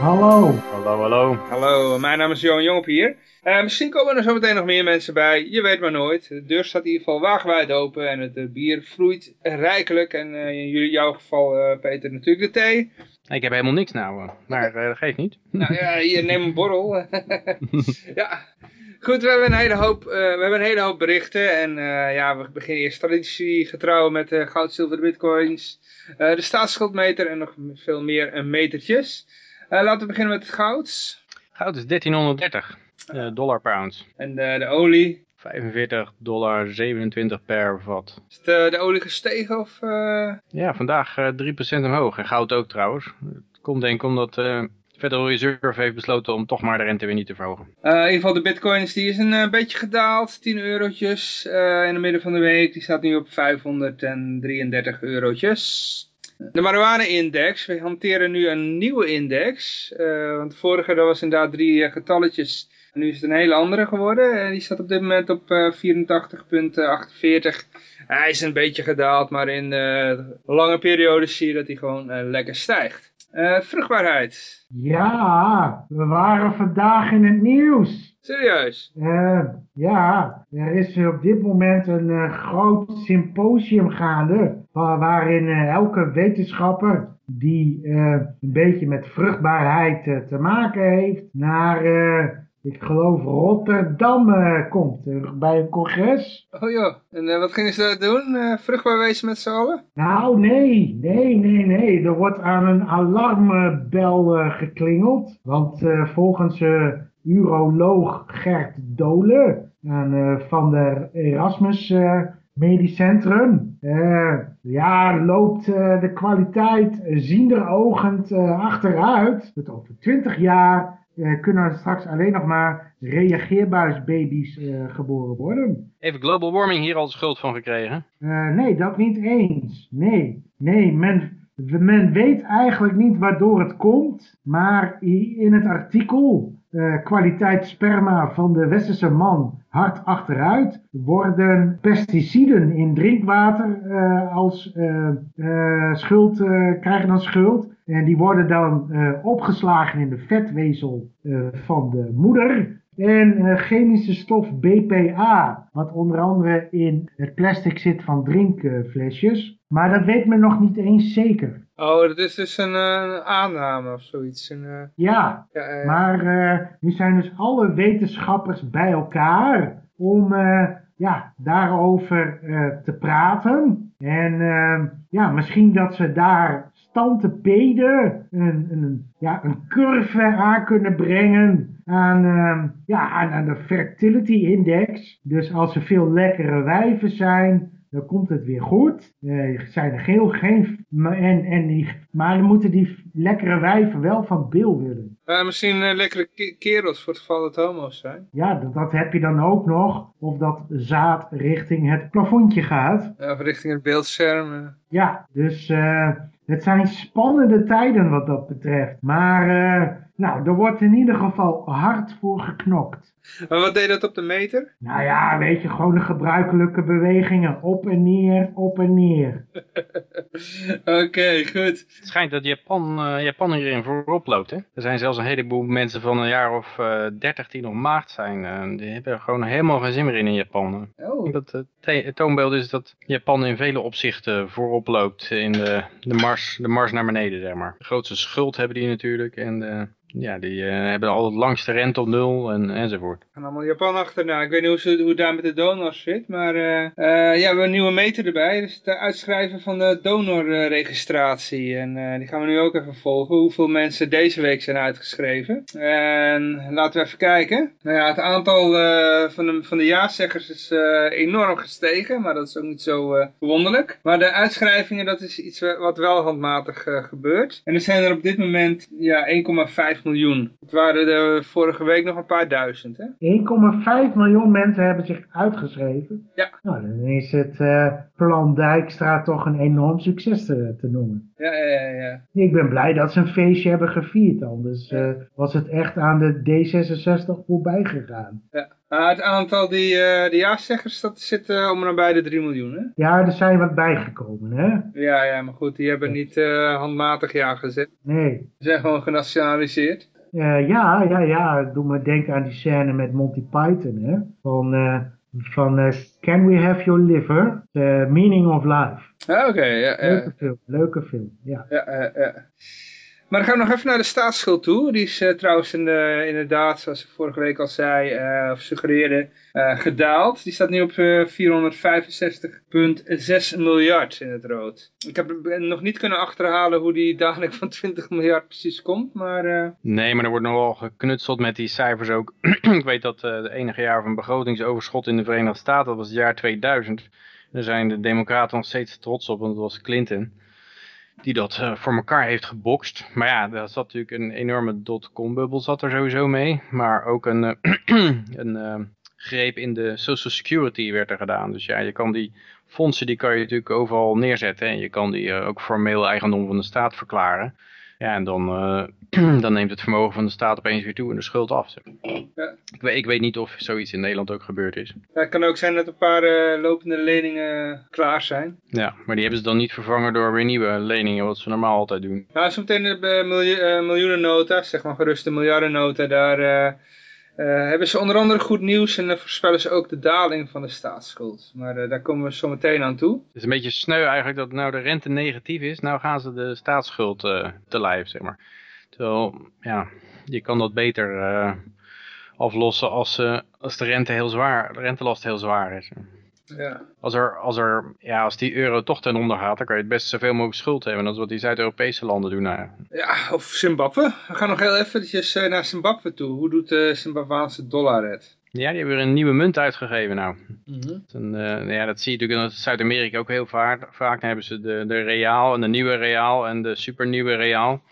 Hallo. Hallo, hallo. Hallo, mijn naam is Johan Jongop hier. Eh, misschien komen er zo meteen nog meer mensen bij, je weet maar nooit. De deur staat in ieder geval wagenwijd open en het eh, bier vloeit rijkelijk. En eh, in jullie- jouw geval, eh, Peter, natuurlijk de thee. Ik heb helemaal niks nou, maar dat geeft niet. Nou ja, hier, neem een borrel. ja. Goed, we hebben een hele hoop, eh, we hebben een hele hoop berichten. En eh, ja, we beginnen eerst traditiegetrouw met eh, goud, zilver, bitcoins. eh, de staatsschuldmeter en nog veel meer metertjes. Eh, laten we beginnen met het goud. Goud is 1330 eh, dollar per ounce. En de, de olie. 45 dollar 27 per vat. Is de, de olie gestegen of... eh, Ja, vandaag eh 3% omhoog. En goud ook trouwens. Het komt denk ik omdat eh, de Federal Reserve heeft besloten om toch maar de rente weer niet te verhogen. Eh, in ieder geval de bitcoins die is een eh, beetje gedaald, 10 eurotjes eh, in het midden van de week. Die staat nu op 533 eurotjes. De marijuana-index, we hanteren nu een nieuwe index. eh, want de vorige was inderdaad drie eh, getalletjes. Nu is het een hele andere geworden. Eh, die staat op dit moment op eh, 84,48. Hij is een beetje gedaald, maar in lange periodes zie je dat hij gewoon lekker stijgt. Eh, vruchtbaarheid. Ja, we waren vandaag in het nieuws. Serieus. Eh, ja, er is op dit moment een eh, groot symposium gaande. wa- waarin elke wetenschapper die een beetje met vruchtbaarheid te maken heeft, naar, ik geloof, Rotterdam eh, komt. bij een congres. Oh joh, en eh, wat gingen ze daar doen? Eh, vruchtbaar wezen met z'n allen? Nou, nee, nee, nee, nee. Er wordt aan een alarmbel geklingeld. Want volgens uroloog Gert Dolen van de Erasmus Medisch Centrum... ja, loopt de kwaliteit uh, zienderoogend eh, achteruit. Dat over 20 jaar eh, kunnen er straks alleen nog maar reageerbuisbaby's eh, geboren worden. Even global warming hier al de schuld van gekregen. Eh, nee, dat niet eens. Nee, nee, men, men weet eigenlijk niet waardoor het komt. Maar in het artikel kwaliteit sperma van de westerse man hard achteruit worden pesticiden in drinkwater als schuld, krijgen dan schuld. En die worden dan eh, opgeslagen in de vetwezel eh, van de moeder. En eh, chemische stof BPA, wat onder andere in het plastic zit van drinkflesjes. Maar dat weet men nog niet eens zeker. Oh, dat is dus een aanname of zoiets. Een, Ja, ja, maar nu zijn dus alle wetenschappers bij elkaar om ja, daarover te praten. En eh, ja, misschien dat ze daar stantepeden een, een, ja, een curve aan kunnen brengen aan, eh, ja, aan, aan de fertility index. Dus als er veel lekkere wijven zijn, dan komt het weer goed. Eh, zijn er heel geen, maar- en, en die, maar dan moeten die lekkere wijven wel van Bill willen. eh, misschien eh, lekkere ke- kerels voor het geval dat homo's zijn. Ja, dat, dat heb je dan ook nog. Of dat zaad richting het plafondje gaat. Eh, Of richting het beeldscherm. Ja, dus het zijn spannende tijden wat dat betreft. Maar eh, nou, er wordt in ieder geval hard voor geknokt. Maar wat deed dat op de meter? Nou ja, weet je, gewoon de gebruikelijke bewegingen. Op en neer, op en neer. Oké, goed. Het schijnt dat Japan, eh, Japan hierin voorop loopt. Hè? Er zijn zelfs een heleboel mensen van een jaar of eh 30 die nog maagd zijn. eh, die hebben er gewoon helemaal geen zin meer in in Japan. Oh, Dat, het toonbeeld is dat Japan in vele opzichten voorop loopt in de, de, mars, de mars naar beneden, zeg maar. De grootste schuld hebben die natuurlijk en eh, ja, die eh, hebben al het langste rente op nul en, enzovoort. gaan allemaal Japan achterna. Ik weet niet hoe, ze, hoe het daar met de donors zit, maar eh, eh, ja, we hebben een nieuwe meter erbij. Dus het uitschrijven van de donorregistratie. En die gaan we nu ook even volgen. Hoeveel mensen deze week zijn uitgeschreven. En laten we even kijken. Nou ja, het aantal van, de, van de is enorm gestegen, maar dat is ook niet zo verwonderlijk. Maar de uitschrijvingen, dat is iets wa- wat wel handmatig gebeurt. En er zijn er op dit moment ja, 1,5 1,5 miljoen. Het waren de vorige week nog een paar duizend, hè? 1,5 miljoen mensen hebben zich uitgeschreven. Ja. Nou, dan is het eh, plan Dijkstra toch een enorm succes te, te noemen. Ja, ja, ja, ja. Ik ben blij dat ze een feestje hebben gevierd. Anders eh, was het echt aan de D66 voorbij gegaan. ja. Maar het aantal die, eh de ja-zeggers, dat zit eh, om en nabij de 3 miljoen, hè? Ja, er zijn wat bijgekomen, hè? Ja, ja, maar goed, die hebben niet eh, handmatig ja gezet. Nee. Ze zijn gewoon genationaliseerd. Eh, ja, ja, ja. Doe me denken aan die scène met Monty Python, hè? Van, eh, van eh, Can We Have Your Liver? The Meaning of Life. Ah, Oké, ja, ja. Leuke film, leuke film, ja. Ja, ja, ja. Maar dan gaan we nog even naar de staatsschuld toe. Die is eh, trouwens in de- inderdaad, zoals ik vorige week al zei, eh, of suggereerde, eh, gedaald. Die staat nu op eh 465,6 miljard in het rood. Ik heb nog niet kunnen achterhalen hoe die daling van 20 miljard precies komt, maar... Nee, maar er wordt nogal geknutseld met die cijfers ook. ik weet dat de enige jaar van begrotingsoverschot in de Verenigde Staten, dat was het jaar 2000. Daar zijn de democraten nog steeds trots op, want dat was Clinton. Die dat eh, voor elkaar heeft gebokst. Maar ja, daar zat natuurlijk een enorme dotcom-bubbel zat er sowieso mee. Maar ook een, eh, een eh, greep in de social security werd er gedaan. Dus ja, je kan die fondsen, die kan je natuurlijk overal neerzetten. En je kan die ook formeel eigendom van de staat verklaren. Ja, en dan, eh, dan neemt het vermogen van de staat opeens weer toe en de schuld af. Ja. Ik, weet, ik weet niet of zoiets in Nederland ook gebeurd is. ja, het kan ook zijn dat een paar eh, lopende leningen klaar zijn. Ja, maar die hebben ze dan niet vervangen door weer nieuwe leningen, wat ze normaal altijd doen. Nou, zometeen de miljoen, eh, miljoenennota, zeg maar gerust de miljardennota, daar hebben ze onder andere goed nieuws en dan voorspellen ze ook de daling van de staatsschuld. Maar eh, daar komen we zo meteen aan toe. Het is een beetje sneu eigenlijk dat nou de rente negatief is. Nou gaan ze de staatsschuld eh, te lijf, zeg maar. Terwijl, ja, je kan dat beter eh, aflossen als, eh, als de rente heel zwaar, de rentelast heel zwaar is. Ja. Als, er, als, er, ja, als die euro toch ten onder gaat, dan kan je het best zoveel mogelijk schuld hebben. Dat is wat die Zuid-Europese landen doen. Nou, ja. of Zimbabwe. We gaan nog heel eventjes eh, naar Zimbabwe toe. Hoe doet de Zimbabwaanse dollar het? ja, die hebben weer een nieuwe munt uitgegeven nou. Mhm. Eh, ja, dat zie je natuurlijk in Zuid-Amerika ook heel vaak. Vaak hebben ze de, de reaal en de nieuwe reaal en de supernieuwe reaal.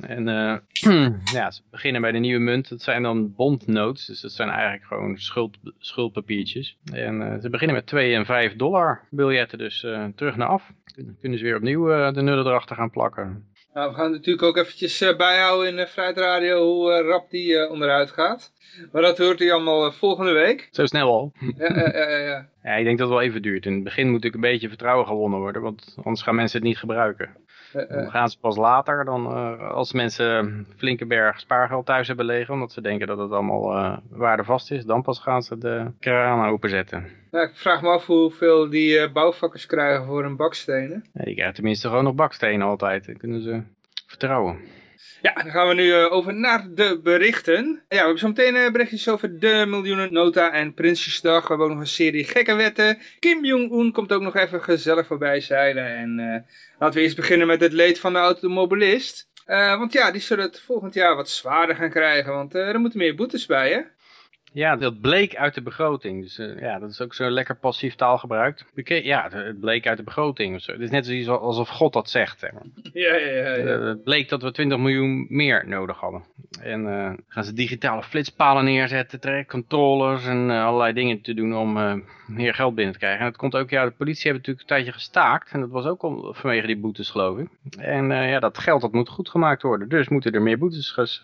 En eh, ja, ze beginnen bij de nieuwe munt. Dat zijn dan bondnotes. Dus dat zijn eigenlijk gewoon schuld, schuldpapiertjes. En eh, ze beginnen met 2 en 5 dollar biljetten. Dus eh, terug naar af. Kunnen, ze weer opnieuw de nullen erachter gaan plakken. Nou, we gaan natuurlijk ook eventjes eh, bijhouden in de Vrijheid Radio hoe eh, rap die eh, onderuit gaat. Maar dat hoort u allemaal volgende week. Zo snel al. Ja, ja, ja, ja, ik denk dat het wel even duurt. In het begin moet natuurlijk een beetje vertrouwen gewonnen worden. Want anders gaan mensen het niet gebruiken. Dan gaan ze pas later, dan, als mensen een flinke berg spaargeld thuis hebben liggen, omdat ze denken dat het allemaal waardevast is, dan pas gaan ze de kraan openzetten. Ik vraag me af hoeveel die eh, bouwvakkers krijgen voor hun bakstenen. Ja, die krijgen tenminste gewoon nog bakstenen altijd. Dan kunnen ze vertrouwen. Ja, dan gaan we nu eh, over naar de berichten. Ja, we hebben zo meteen eh, berichtjes over de miljoenennota en Prinsjesdag. We hebben ook nog een serie gekke wetten. Kim Jong-un komt ook nog even gezellig voorbij zeilen. En laten we eerst beginnen met het leed van de automobilist. Want ja, die zullen het volgend jaar wat zwaarder gaan krijgen, want er moeten meer boetes bij, hè? Ja, dat bleek uit de begroting. Dus eh, ja, dat is ook zo lekker passief taalgebruik. Beke- Ja, het bleek uit de begroting. Of zo. Het is net zoiets alsof God dat zegt. Ja, ja, ja. ja. Eh, het bleek dat we 20 miljoen meer nodig hadden. En eh, gaan ze digitale flitspalen neerzetten, trekcontrollers en allerlei dingen te doen om meer geld binnen te krijgen. En het komt ook, ja, de politie heeft natuurlijk een tijdje gestaakt. En dat was ook om, vanwege die boetes, geloof ik. En ja, dat geld dat moet goed gemaakt worden. Dus moeten er meer boetes ges-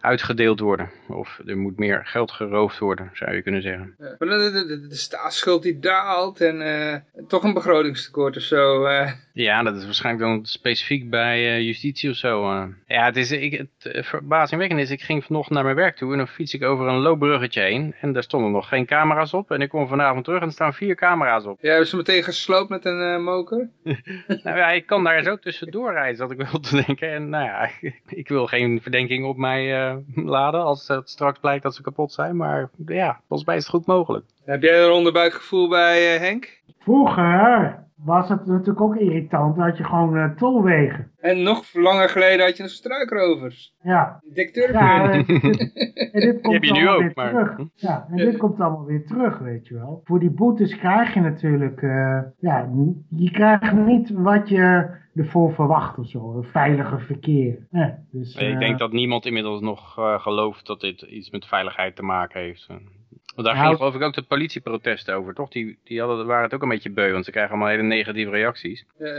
uitgedeeld worden. Of er moet meer geld geroofd worden, zou je kunnen zeggen. Ja, Maar de, de, de, de staatsschuld die daalt en eh, toch een begrotingstekort of zo. eh. Ja, dat is waarschijnlijk dan specifiek bij eh, justitie of zo. Ja, het is ik, het verbazingwekkend is, ik ging vanochtend naar mijn werk toe en dan fiets ik over een loopbruggetje heen. En daar stonden nog geen camera's op. En ik kom vanavond terug en er staan vier camera's op. Jij hebt ze meteen gesloopt met een moker? nou ja, ik kan daar zo tussendoor rijden, zat ik wel te denken. En nou ja, ik wil geen verdenking op mij laden als het straks blijkt dat ze kapot zijn. Maar ja, volgens mij is het goed mogelijk. Heb jij een onderbuikgevoel bij uh, Henk? Vroeger was het natuurlijk ook irritant dat je gewoon uh, tolwegen. En nog langer geleden had je nog struikrovers. Ja. Dicteur ja, en dit komt heb je nu ook, weer maar... terug. Ja, en dit komt allemaal weer terug, weet je wel. Voor die boetes krijg je natuurlijk, uh, ja, je krijgt niet wat je ervoor verwacht of zo. Een veiliger verkeer. Dus, ik uh, denk dat niemand inmiddels nog uh, gelooft dat dit iets met veiligheid te maken heeft. Want daar Nou, ging geloof ik ook de politieprotesten over, toch? Die, die hadden, waren het ook een beetje beu, want ze krijgen allemaal hele negatieve reacties. Uh,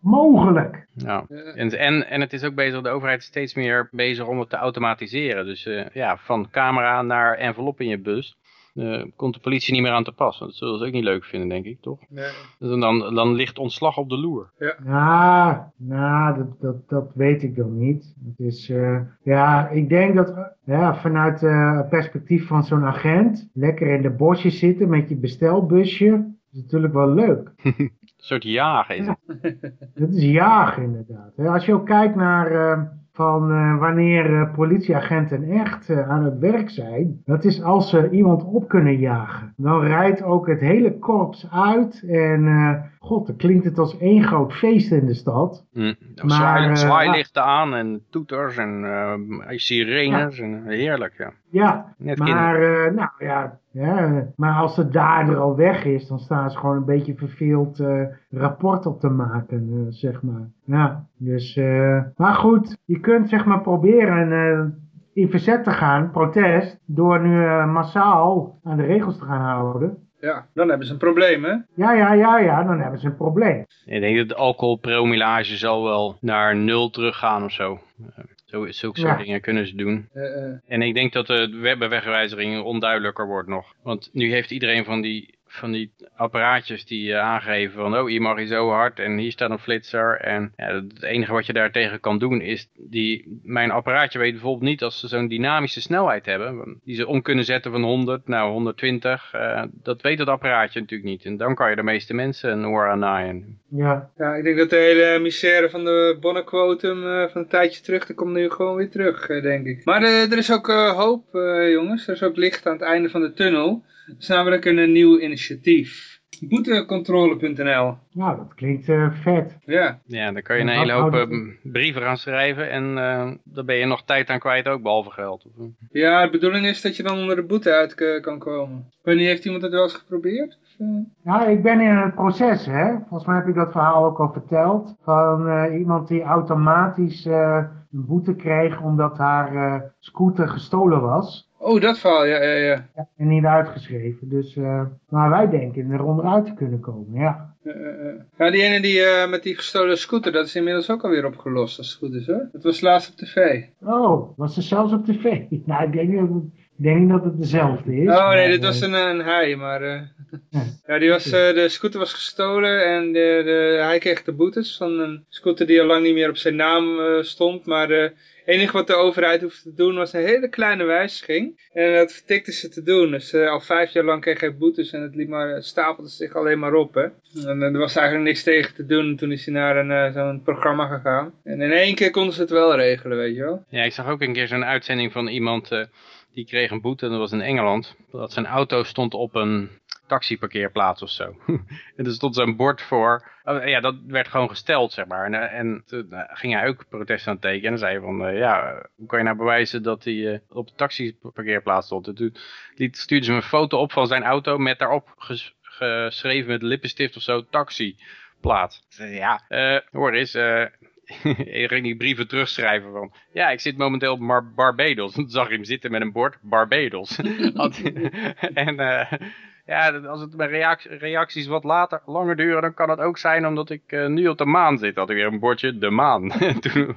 mogelijk. Ja. Ja. En, en, en het is ook bezig, de overheid is steeds meer bezig om het te automatiseren. Dus uh, ja, van camera naar envelop in je bus. Uh, komt de politie niet meer aan te pas. Dat zullen ze ook niet leuk vinden, denk ik, toch? nee. Dus dan, dan ligt ontslag op de loer. Ja, nou, dat, dat, dat weet ik dan niet. Het is, uh, ja, ik denk dat ja, vanuit het perspectief van zo'n agent, lekker in de bosjes zitten met je bestelbusje, is natuurlijk wel leuk. Een soort jagen is het. Dat is jagen inderdaad. Als je ook kijkt naar uh, van uh, wanneer uh, politieagenten echt aan het werk zijn, dat is als ze iemand op kunnen jagen. Dan rijdt ook het hele korps uit en god, dan klinkt het als één groot feest in de stad. Mm. Maar, Zwaai, eh, zwaailichten aan en toeters en sirenes en heerlijk, ja. Ja, Net maar uh, nou ja, ja, maar als de dader al weg is, dan staan ze gewoon een beetje verveeld uh, rapport op te maken, uh, zeg maar. Ja, dus, maar goed, je kunt zeg maar proberen in verzet te gaan, protest, door nu massaal aan de regels te gaan houden. Ja, dan hebben ze een probleem, hè? Ja, ja, ja, ja, dan hebben ze een probleem. Ik denk dat de alcoholpromillage zal wel naar nul teruggaan of zo. Zo, zulke soort Ja. dingen kunnen ze doen. Uh, uh, En ik denk dat de webwegwijziging onduidelijker wordt nog. Want nu heeft iedereen van die, van die apparaatjes die eh, aangeven van... oh, hier mag je zo hard en hier staat een flitser. En ja, het enige wat je daartegen kan doen is... Die, mijn apparaatje weet bijvoorbeeld niet als ze zo'n dynamische snelheid hebben... die ze om kunnen zetten van 100 naar 120. eh, dat weet het apparaatje natuurlijk niet. En dan kan je de meeste mensen een oor aan naaien. Ja, ja, ik denk dat de hele misère van de bonnenquotum uh, van een tijdje terug, dat komt nu gewoon weer terug, uh, denk ik. Maar uh, er is ook hoop, jongens. Er is ook licht aan het einde van de tunnel. Er is namelijk een, een nieuw initiatief. Boetecontrole.nl nou, dat klinkt uh, vet. Ja. Ja, dan kan je een En hele hoop uh, brieven gaan schrijven en uh, dan ben je nog tijd aan kwijt ook, behalve geld. Ja, de bedoeling is dat je dan onder de boete uit kan komen. Wanneer heeft iemand het wel eens geprobeerd? Nou, ik ben in het proces, hè. Volgens mij heb ik dat verhaal ook al verteld. Van uh, iemand die automatisch uh, een boete kreeg omdat haar uh, scooter gestolen was. Oh, dat verhaal, ja, ja, ja. ja en niet uitgeschreven. Dus, maar wij denken er onderuit te kunnen komen, ja. Uh, uh, ja, die ene die uh, met die gestolen scooter, dat is inmiddels ook alweer opgelost als het goed is hoor. Dat was laatst op tv. Oh, was er zelfs op tv? Nou, ik denk niet dat het, ik denk niet dat het dezelfde is. Oh nee, dit was een, een hij, maar... Ja. ja, die was, de scooter was gestolen en de, de, hij kreeg de boetes van een scooter die al lang niet meer op zijn naam stond, maar... Enige wat de overheid hoefde te doen was een hele kleine wijziging. En dat vertikte ze te doen. Dus uh, al vijf jaar lang kreeg hij boetes en het liep maar, het stapelde zich alleen maar op. Hè. En uh, er was eigenlijk niks tegen te doen. Toen is hij naar een, zo'n programma gegaan. En in één keer konden ze het wel regelen, weet je wel. Ja, ik zag ook een keer zo'n uitzending van iemand die kreeg een boete. Dat was in Engeland. Dat zijn auto stond op een taxiparkeerplaats of zo. en er stond zo'n bord voor. Oh, ja, dat werd gewoon gesteld, zeg maar. En, en toen ging hij ook protest aan tekenen. En dan zei hij van, uh, ja, hoe kan je nou bewijzen dat hij op de taxiparkeerplaats stond? En toen liet, stuurde ze me een foto op van zijn auto met daarop ges geschreven met lippenstift of zo, taxiplaats. Ja, hoor eens, je ging die brieven terugschrijven van... Ja, ik zit momenteel op Mar Barbados. Toen zag je hem zitten met een bord Barbados. en uh, ja, als het bij reacties, wat later, langer duren... dan kan het ook zijn omdat ik uh, nu op de maan zit. Had ik weer een bordje de maan. toen,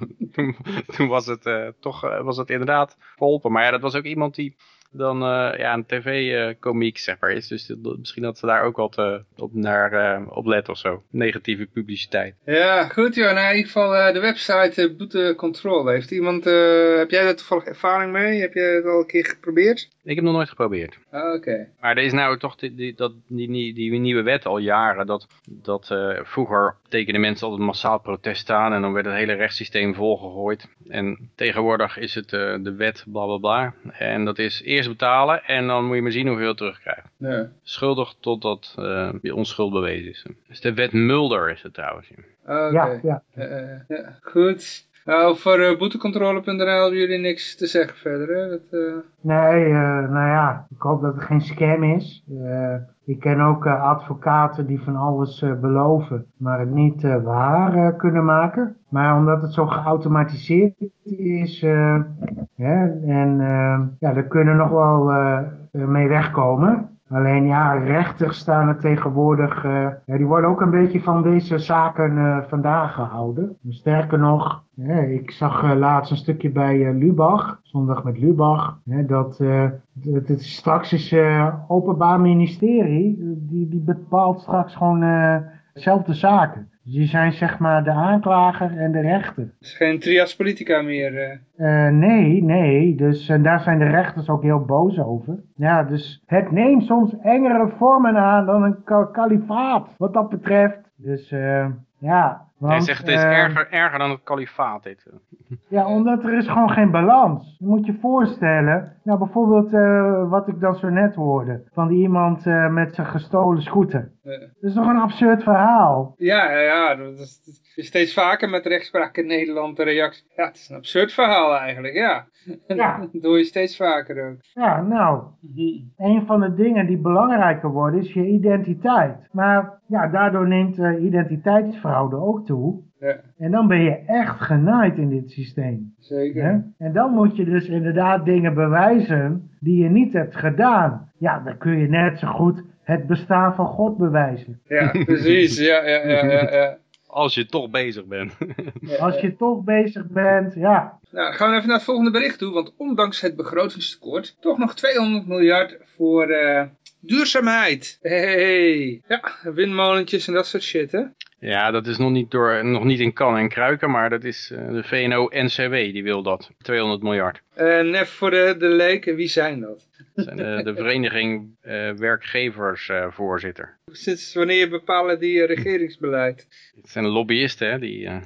toen, was het uh, toch was het inderdaad geholpen. Maar ja, dat was ook iemand die dan ja, een tv-komiek zeg maar is. Dus dat, misschien dat ze daar ook wat op, naar op letten of zo. Negatieve publiciteit. Ja, goed joh. Nou, in ieder geval de website Boete Control. Heeft iemand, heb jij daar toevallig ervaring mee? Heb jij het al een keer geprobeerd? Ik heb nog nooit geprobeerd. Ah, Oké. Maar er is nou toch die, die, dat, die, die, die nieuwe wet al jaren. Dat, dat eh, vroeger tekenen mensen altijd massaal protest aan. En dan werd het hele rechtssysteem volgegooid. En tegenwoordig is het eh, de wet bla bla bla. En dat is eerst betalen. En dan moet je maar zien hoeveel je terugkrijgt. Ja. Schuldig totdat eh, je onschuld bewezen is. Dus de wet Mulder is het trouwens. Ah, Oké. Ja, ja. Ja, goed. Nou, voor eh, boetecontrole.nl hebben jullie niks te zeggen verder, hè? Dat, eh, Nee, eh, nou ja, ik hoop dat het geen scam is. Eh, ik ken ook eh, advocaten die van alles eh, beloven, maar het niet eh, waar eh, kunnen maken. Maar omdat het zo geautomatiseerd is, eh, en eh, ja, daar kunnen nog wel eh, eh, mee wegkomen. Alleen ja, rechters staan er tegenwoordig, eh, die worden ook een beetje van deze zaken eh, vandaag gehouden. Sterker nog, ik zag eh, laatst een stukje bij Lubach, zondag met Lubach, dat het, het straks is Openbaar Ministerie, die, die bepaalt straks gewoon eh, dezelfde zaken. Die zijn zeg maar de aanklager en de rechter. het is geen trias politica meer. eh. Eh, nee, nee. Dus en daar zijn de rechters ook heel boos over. Ja, dus het neemt soms engere vormen aan dan een ka- kalifaat, wat dat betreft. Dus eh, ja. Hij zegt het is eh, erger, erger dan het kalifaat dit. Ja, omdat er is gewoon geen balans. Je moet je voorstellen, nou bijvoorbeeld eh, wat ik dan zo net hoorde. Van iemand eh, met zijn gestolen scooter. Dat is toch een absurd verhaal? Ja, ja, ja, dat is, dat is steeds vaker met rechtspraak in Nederland de reactie. Ja, het is een absurd verhaal eigenlijk, ja. Ja. dat hoor je steeds vaker ook. Ja, nou, een van de dingen die belangrijker worden is je identiteit. Maar ja, daardoor neemt eh, identiteitsfraude ook toe. Ja, En dan ben je echt genaaid in dit systeem. zeker. Hè? En dan moet je dus inderdaad dingen bewijzen die je niet hebt gedaan. Ja, dan kun je net zo goed het bestaan van God bewijzen. Ja, precies. Ja, ja, ja, ja, ja. Als je toch bezig bent. Als je toch bezig bent, ja. Nou, gaan we even naar het volgende bericht toe, want ondanks het begrotingstekort, toch nog 200 miljard voor eh, duurzaamheid. Hey, ja, windmolentjes en dat soort shit, hè? Ja, dat is nog niet, door, nog niet in kan en kruiken, maar dat is eh, de VNO-NCW die wil dat. 200 miljard. En even voor de, de leken, wie zijn dat? Dat zijn de, de vereniging eh, werkgeversvoorzitter. Sinds wanneer bepalen die eh, regeringsbeleid? Het zijn lobbyisten, hè, die, eh,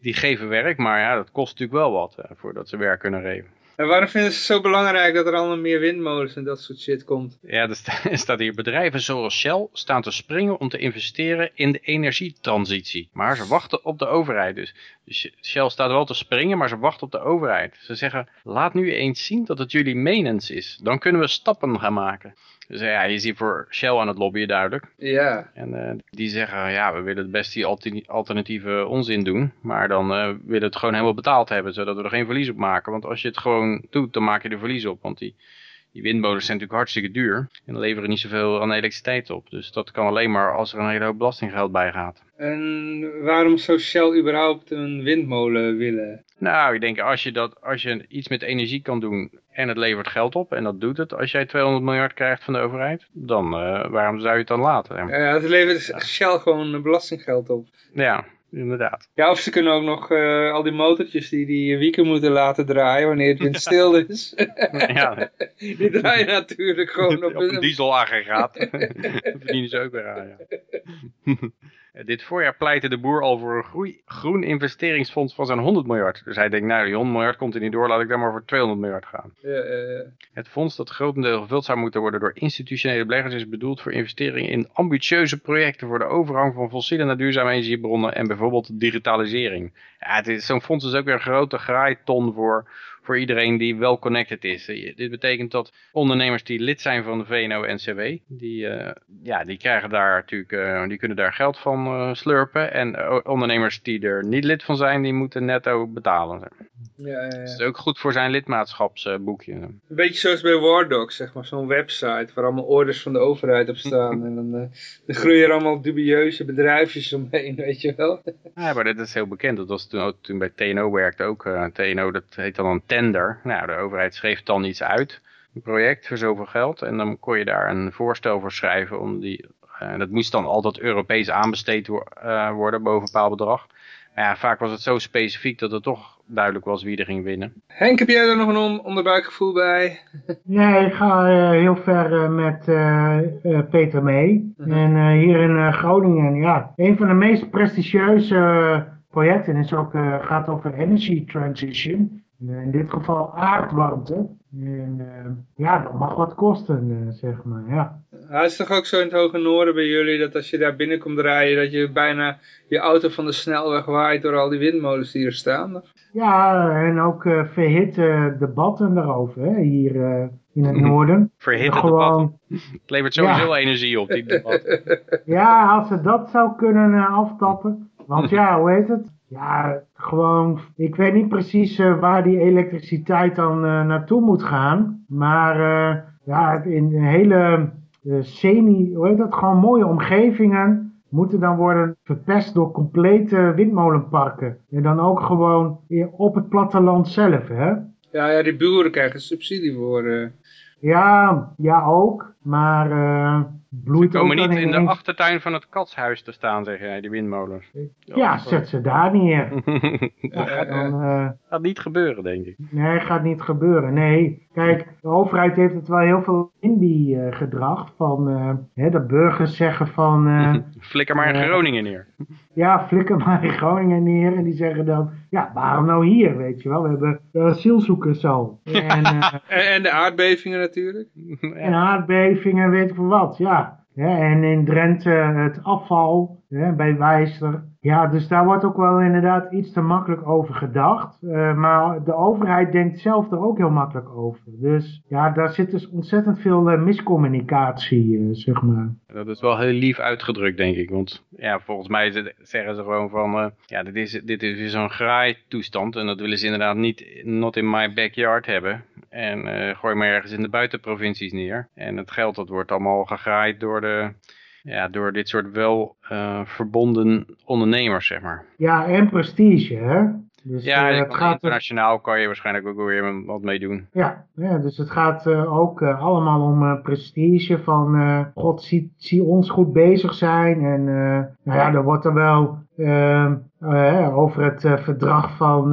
die geven werk, maar ja, dat kost natuurlijk wel wat eh, voordat ze werk kunnen geven. En waarom vinden ze het zo belangrijk dat er allemaal meer windmolens en dat soort shit komt? Ja, er sta- staat hier bedrijven zoals Shell staan te springen om te investeren in de energietransitie. Maar ze wachten op de overheid dus. Dus Shell staat wel te springen, maar ze wachten op de overheid. Ze zeggen, laat nu eens zien dat het jullie menens is. Dan kunnen we stappen gaan maken. Dus ja, je ziet voor Shell aan het lobbyen duidelijk. Ja, En eh, die zeggen, ja, we willen het best die alternatieve onzin doen. Maar dan eh, willen we het gewoon helemaal betaald hebben, zodat we er geen verlies op maken. Want als je het gewoon doet, dan maak je er verlies op. Want die, die windmolens zijn natuurlijk hartstikke duur. En dan leveren niet zoveel aan elektriciteit op. Dus dat kan alleen maar als er een hele hoop belastinggeld bij gaat. en waarom zou Shell überhaupt een windmolen willen? Nou, ik denk als je, dat, als je iets met energie kan doen en het levert geld op, en dat doet het als jij 200 miljard krijgt van de overheid, dan eh, waarom zou je het dan laten? Ja, het levert Shell gewoon belastinggeld op. Ja, inderdaad. Ja, of ze kunnen ook nog eh, al die motortjes die die wieken moeten laten draaien wanneer het windstil is. Ja, die draaien natuurlijk gewoon op, op een dieselaggregaat. verdienen ze ook weer aan, ja. Dit voorjaar pleitte de boer al voor een groei, groen investeringsfonds van zo'n 100 miljard. Dus hij denkt, nou die 100 miljard komt er niet door, laat ik dan maar voor 200 miljard gaan. Ja, ja, ja. Het fonds dat grotendeel gevuld zou moeten worden door institutionele beleggers is bedoeld voor investeringen in ambitieuze projecten voor de overgang van fossiele naar duurzame energiebronnen en bijvoorbeeld digitalisering. Ja, zo'n fonds is ook weer een grote graaiton voor, voor iedereen die wel connected is. Dit betekent dat ondernemers die lid zijn van de VNO-NCW, die, eh, ja, die krijgen daar natuurlijk, eh, die kunnen daar geld van eh, slurpen. En ondernemers die er niet lid van zijn, die moeten netto betalen. zeg. Ja, ja, ja. Dus het is ook goed voor zijn lidmaatschapsboekje. Een beetje zoals bij Wardocs, zeg maar, zo'n website waar allemaal orders van de overheid op staan. en dan, eh, dan groeien er allemaal dubieuze bedrijfjes omheen, weet je wel. Ja, maar dat is heel bekend. Dat was toen, ook toen bij TNO werkte ook. eh, TNO, dat heet dan een tender. Nou, de overheid schreef dan iets uit. Een project voor zoveel geld. En dan kon je daar een voorstel voor schrijven. Om die, eh, dat moest dan altijd Europees aanbesteed wo- eh, worden boven een bepaald bedrag. Maar ja, vaak was het zo specifiek dat het toch duidelijk was wie er ging winnen. Henk, heb jij er nog een on onderbuikgevoel bij? Nee, ik ga uh, heel ver uh, met uh, Peter mee. -huh. En hier in Groningen, ja, een van de meest prestigieuze projecten is ook, gaat over energy transition. In dit geval aardwarmte. En ja, dat mag wat kosten, zeg maar, ja. Het is toch ook zo in het hoge noorden bij jullie, dat als je daar binnenkomt rijden, dat je bijna je auto van de snelweg waait door al die windmolens die er staan? Ja, en ook uh, verhitte debatten daarover, hè, hier uh, in het noorden. Verhitte Gewoon... debatten? Het levert sowieso ja. energie op, die debat. ja, als ze dat zou kunnen uh, aftappen. Want ja, hoe heet het? Ja, gewoon, ik weet niet precies waar die elektriciteit dan naartoe moet gaan. Maar ja, in hele semi, hoe heet dat, gewoon mooie omgevingen moeten dan worden verpest door complete windmolenparken. En dan ook gewoon op het platteland zelf, hè? Ja, ja die buren krijgen subsidie voor. Ja, ja ook, maar uh, bloeit ze komen ook niet in de achtertuin van het katshuis te staan, zeg jij, die windmolens. Ja, zet ze daar neer. ja, dan, uh... gaat niet gebeuren, denk ik. Nee, gaat niet gebeuren. Nee, kijk, de overheid heeft het wel heel veel indie-gedrag van uh, hè, de burgers zeggen van... Flikker maar in Groningen neer. Ja, flikker maar in Groningen neer. En die zeggen dan, ja, waarom nou hier, weet je wel? We hebben asielzoekers al. En, en de aardbevingen natuurlijk. En aardbevingen, weet ik voor wat, ja. Ja, en in Drenthe het afval hè, bij Wijster. Ja, dus daar wordt ook wel inderdaad iets te makkelijk over gedacht. Uh, maar de overheid denkt zelf er ook heel makkelijk over. Dus ja, daar zit dus ontzettend veel uh, miscommunicatie, uh, zeg maar. Dat is wel heel lief uitgedrukt, denk ik. Want ja, volgens mij zeggen ze gewoon van... ja, dit is, dit is zo'n graaitoestand. En dat willen ze inderdaad niet not in my backyard hebben. En gooi maar ergens in de buitenprovincies neer. En het geld dat wordt allemaal gegraaid door de ja, door dit soort wel uh, verbonden ondernemers, zeg maar. Ja, en prestige, hè? Dus, ja, uh, het gaat internationaal kan je waarschijnlijk ook weer wat mee doen. Ja, ja dus het gaat uh, ook allemaal om prestige van God zie, zie, ons goed bezig zijn. En nou ja, er wordt er wel ehm, over het verdrag van,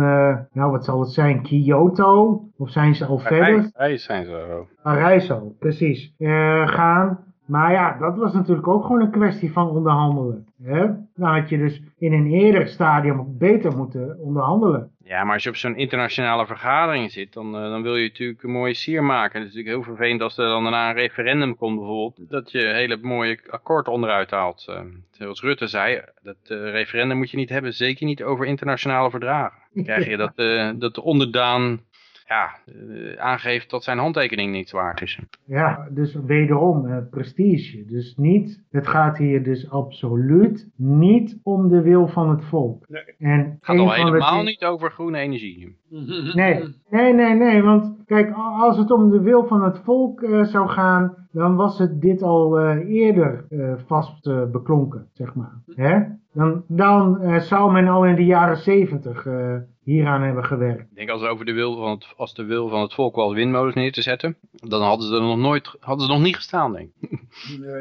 nou wat zal het zijn, Kyoto? Of zijn ze al Parijs, verder? Parijs zijn ze al. Parijs al, precies. gaan. Maar ja, dat was natuurlijk ook gewoon een kwestie van onderhandelen. Hè? Dan had je dus in een eerder stadium beter moeten onderhandelen. Ja, maar als je op zo'n internationale vergadering zit, dan, uh, dan wil je natuurlijk een mooie sier maken. Het is natuurlijk heel vervelend als er dan daarna een referendum komt bijvoorbeeld, dat je een hele mooie akkoord onderuit haalt. Uh, zoals Rutte zei, dat uh, referendum moet je niet hebben, zeker niet over internationale verdragen. Dan krijg je dat, dat de onderdaan ja, uh, aangeeft dat zijn handtekening niets waard is. Ja, dus wederom uh, prestige. Dus niet, het gaat hier dus absoluut niet om de wil van het volk. Nee. En het gaat al helemaal de... niet over groene energie. Nee, nee, nee, nee, want kijk, als het om de wil van het volk uh, zou gaan, dan was het dit al eerder vast beklonken, zeg maar. Hè? Dan, dan zou men al in de jaren zeventig hieraan hebben gewerkt. Ik denk als, over de wil van het, als de wil van het volk was windmolens neer te zetten, dan hadden ze er nog nooit, hadden ze nog niet gestaan, denk ik.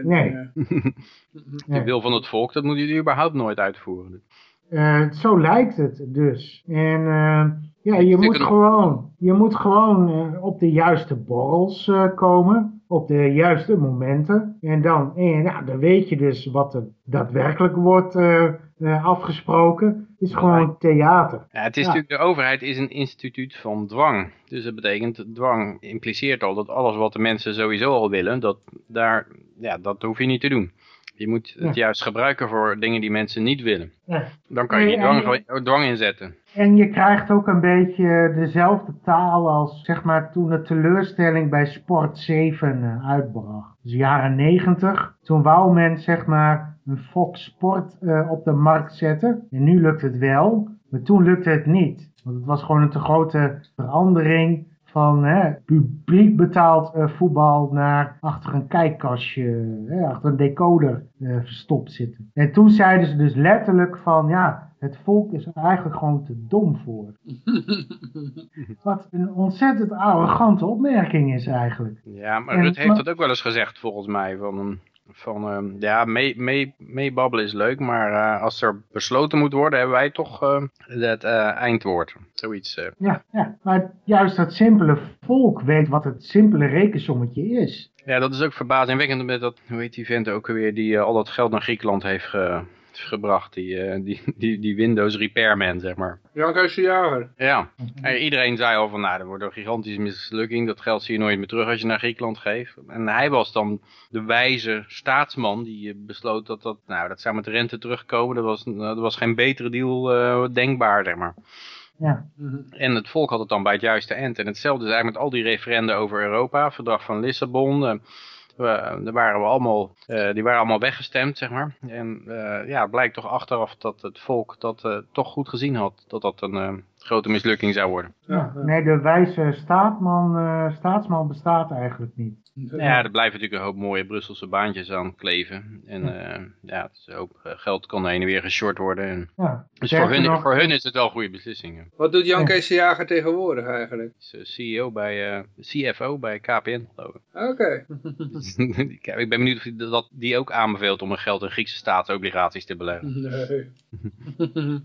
Nee. de wil van het volk, dat moet je überhaupt nooit uitvoeren. Uh, zo lijkt het dus. En uh, ja, je moet, gewoon, je moet gewoon uh, op de juiste borrels komen, op de juiste momenten. En dan, en, ja, dan weet je dus wat er daadwerkelijk wordt afgesproken is gewoon theater. Ja, het is natuurlijk, de overheid is een instituut van dwang. Dus dat betekent, dwang impliceert al dat alles wat de mensen sowieso al willen, dat, daar, ja, dat hoef je niet te doen. Je moet het ja. juist gebruiken voor dingen die mensen niet willen. Ja. Dan kan je die dwang, dwang inzetten. En je krijgt ook een beetje dezelfde taal als zeg maar toen de teleurstelling bij Sport 7 uitbracht. Dus jaren 90. Toen wou men zeg maar een Fox Sport uh, op de markt zetten. En nu lukt het wel. Maar toen lukte het niet. Want het was gewoon een te grote verandering van hè, publiek betaald uh, voetbal naar achter een kijkkastje, hè, achter een decoder uh, verstopt zitten. En toen zeiden ze dus letterlijk van ja, het volk is er eigenlijk gewoon te dom voor. Wat een ontzettend arrogante opmerking is eigenlijk. Ja, maar en, Rut heeft maar, dat ook wel eens gezegd volgens mij. Van, Van, ehm, ja, mee, mee, meebabbelen is leuk, maar eh, als er besloten moet worden, hebben wij toch eh, het eh, eindwoord. Zoiets. eh. Ja, ja, maar juist dat simpele volk weet wat het simpele rekensommetje is. Ja, dat is ook verbazingwekkend met dat, hoe heet die vent ook alweer, die al dat geld naar Griekenland heeft ge- gebracht. Die, eh, die, die, die Windows repairman, zeg maar. Jan de Jager. Ja, en iedereen zei al van, nou, dat wordt een gigantische mislukking. Dat geld zie je nooit meer terug als je naar Griekenland geeft. En hij was dan de wijze staatsman die eh, besloot dat dat, nou, dat zou met de rente terugkomen. Dat was, dat was geen betere deal eh, denkbaar, zeg maar. Ja, En het volk had het dan bij het juiste eind. En hetzelfde is eigenlijk met al die referenda over Europa, verdrag van Lissabon. eh, we, daar waren we allemaal, eh, die waren allemaal weggestemd, zeg maar. En eh, ja, het blijkt toch achteraf dat het volk dat eh, toch goed gezien had. Dat dat een eh, grote mislukking zou worden. ja. Nee, de wijze staatman, eh, staatsman bestaat eigenlijk niet. Ja, er blijven natuurlijk een hoop mooie Brusselse baantjes aan kleven. En eh, ja, het is een hoop eh, geld kan heen en weer geshort worden. En, Ja. dus voor hun, nog- voor hun is het wel een goede beslissing. hè. Wat doet Jan Ja. Kees de Jager tegenwoordig eigenlijk? Is eh, CEO bij, eh, CFO bij KPN, geloof ik. Oké. ik ik ben benieuwd of hij dat die ook aanbeveelt om hun geld in Griekse staatsobligaties te beleggen. Nee.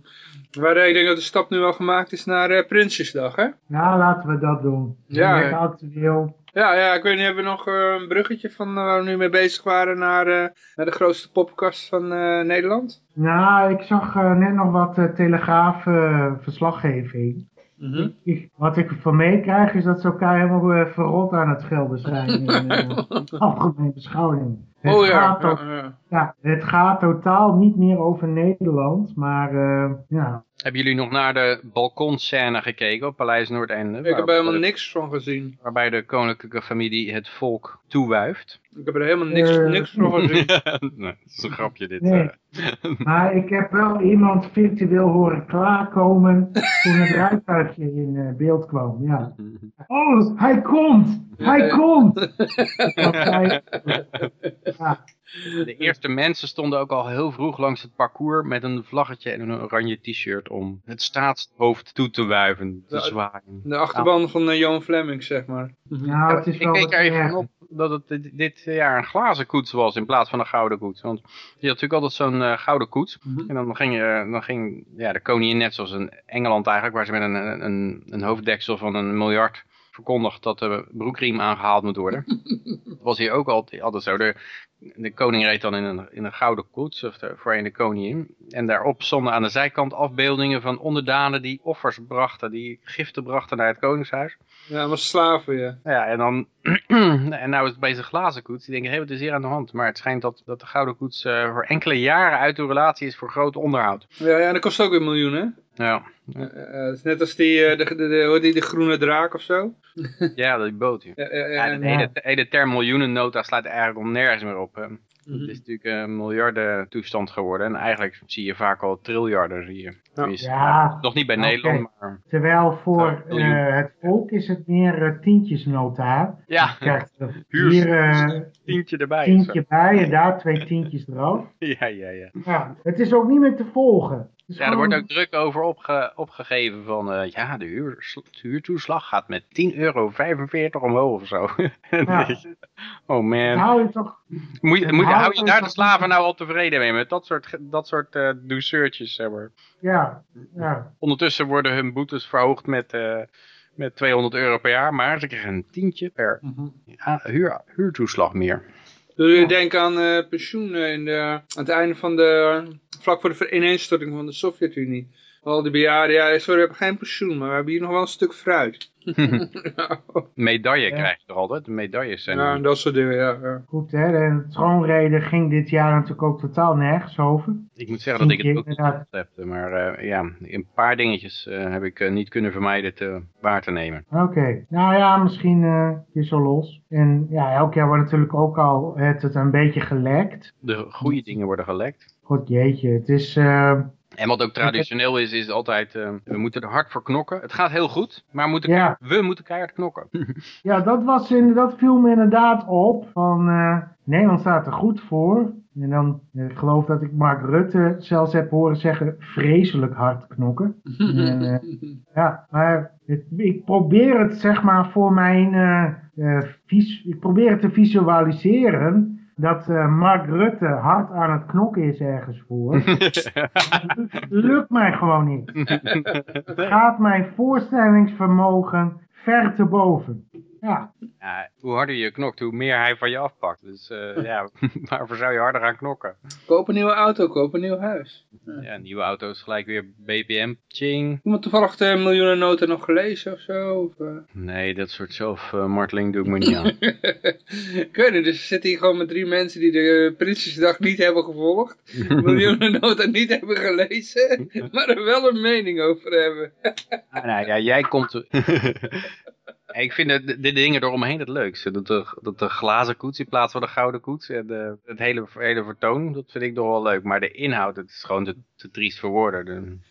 maar eh, ik denk dat de stap nu al gemaakt is naar eh, Prinsjesdag, hè? Nou, laten we dat doen. Ja, Lekker ja. actueel. Ja, ja, ik weet niet, hebben we nog eh, een bruggetje van eh, waar we nu mee bezig waren naar, eh, naar de grootste poppenkast van eh, Nederland? Nou, ik zag eh, net nog wat eh, telegraaf eh, verslaggeving. Mhm. Ik, wat ik van meekrijg is dat ze elkaar helemaal eh, verrot aan het schelden zijn in eh, algemene beschouwing. Het Oh ja, gaat ja, ja. ja, het gaat totaal niet meer over Nederland, maar eh, ja, Hebben jullie nog naar de balkonscène gekeken op Paleis Noordeinde? Ik heb er helemaal niks van gezien. Waarbij de koninklijke familie het volk toewuift. Ik heb er helemaal niks, Eh. niks van gezien. nee, dat is een grapje dit. Nee. eh. maar ik heb wel iemand virtueel horen klaarkomen toen het rijtuigje in eh, beeld kwam. Ja. Oh, hij komt! Hij komt! Ja, De eerste mensen stonden ook al heel vroeg langs het parcours met een vlaggetje en een oranje t-shirt om het staatshoofd toe te wuiven, te zwaaien. De achterban van eh, Johan Fleming, zeg maar. nou, het is ik wel keek wat er even van op dat het dit, dit jaar een glazen koets was in plaats van een gouden koets. Want je had natuurlijk altijd zo'n eh, gouden koets. Mhm. En dan ging, je, dan ging ja, de koningin net zoals in Engeland eigenlijk, waar ze met een, een, een hoofddeksel van een miljard verkondigt dat de broekriem aangehaald moet worden. dat was hier ook altijd, altijd zo. De, de koning reed dan in een, in een gouden koets, of de, voorheen de koningin. En daarop stonden aan de zijkant afbeeldingen van onderdanen die offers brachten, die giften brachten naar het koningshuis. Ja, maar slaven, ja. Nou Ja, en dan, en nou is het bezig glazen koets. Die denken, hé, wat is hier aan de hand? Maar het schijnt dat, dat de gouden koets eh, voor enkele jaren uit de relatie is voor groot onderhoud. Ja, ja, en dat kost ook een miljoen, hè? Ja, Eh, eh, het is net als die, de, de, die, de groene draak of zo. ja die boot. Ja. Ja, ja, de hele, de hele term miljoenennota slaat eigenlijk om nergens meer op. hè. Het Mhm. is natuurlijk een miljarden toestand geworden. En eigenlijk zie je vaak al triljarden. Zie je. Ja. Ja. Nog niet bij. Nederland, maar... Terwijl voor miljoen. eh, het volk is het meer eh, tientjesnota. Ja, Je krijgt er Huur- hier eh tientje erbij. tientje bij en daar twee tientjes eraf. Ja, ja, ja. Ja, het is ook niet meer te volgen. Ja, er wordt ook druk over opge- opgegeven van, eh, ja, de, huur, de huurtoeslag gaat met 10,45 euro omhoog of zo. Ja. je, oh man, Hou je toch... moet, je- moet, je- hou hou je je daar de slaven nou al tevreden mee met dat soort, dat soort eh douceurtjes, zeg maar. Ja, ja. Ondertussen worden hun boetes verhoogd met, eh, met 200 euro per jaar, maar ze krijgen een tientje per Mhm. ja, huur, huurtoeslag meer. Doe je denken aan eh pensioenen in de, aan het einde van de, vlak voor de ineenstorting van de Sovjet-Unie. Al die bejaarden, ja, sorry, we hebben geen pensioen, maar we hebben hier nog wel een stuk fruit. ja, Medaille Ja. krijg je toch altijd? De medailles zijn ja, en dat soort dingen, ja. ja. Goed, hè. De troonrede ging dit jaar natuurlijk ook totaal nergens over. Ik moet zeggen dat ik het ook niet heb. Maar eh, ja, een paar dingetjes eh, heb ik eh, niet kunnen vermijden te, waar te nemen. Oké, nou ja, misschien eh is zo los. En ja, elk jaar wordt natuurlijk ook al het, het een beetje gelekt. De goede dingen worden gelekt. God jeetje, het is... eh, En wat ook traditioneel is, is altijd, eh, we moeten er hard voor knokken. Het gaat heel goed, maar we moeten, Ja. we moeten keihard knokken. Ja, dat, was in, dat viel me inderdaad op. Van, eh, Nederland staat er goed voor. En dan, eh, ik geloof dat ik Mark Rutte zelfs heb horen zeggen, vreselijk hard knokken. En, ja, maar het- ik probeer het zeg maar voor mijn, vis- ik probeer het te visualiseren. Dat eh, Mark Rutte hard aan het knokken is ergens voor. Het lukt mij gewoon niet. Gaat mijn voorstellingsvermogen ver te boven. Ja, Ja, hoe harder je knokt, hoe meer hij van je afpakt. Dus eh, ja, waarvoor zou je harder gaan knokken? Koop een nieuwe auto, koop een nieuw huis. Ja, nieuwe auto's gelijk weer BPM, ching. Iemand toevallig de miljoenen noten nog gelezen of zo? Of, eh? Nee, dat soort zelfmarteling doe ik me niet aan. niet, dus we zitten hier gewoon met drie mensen die de Prinsjesdag niet hebben gevolgd. miljoenen noten niet hebben gelezen, maar er wel een mening over hebben. ah, nou ja, jij komt... Ik vind de, de, dingen eromheen het leukste. Dat de, dat de glazen koets in plaats van de gouden koets. En het hele, hele vertoon, dat vind ik nog wel leuk. Maar de inhoud, het is gewoon te, te triest voor woorden.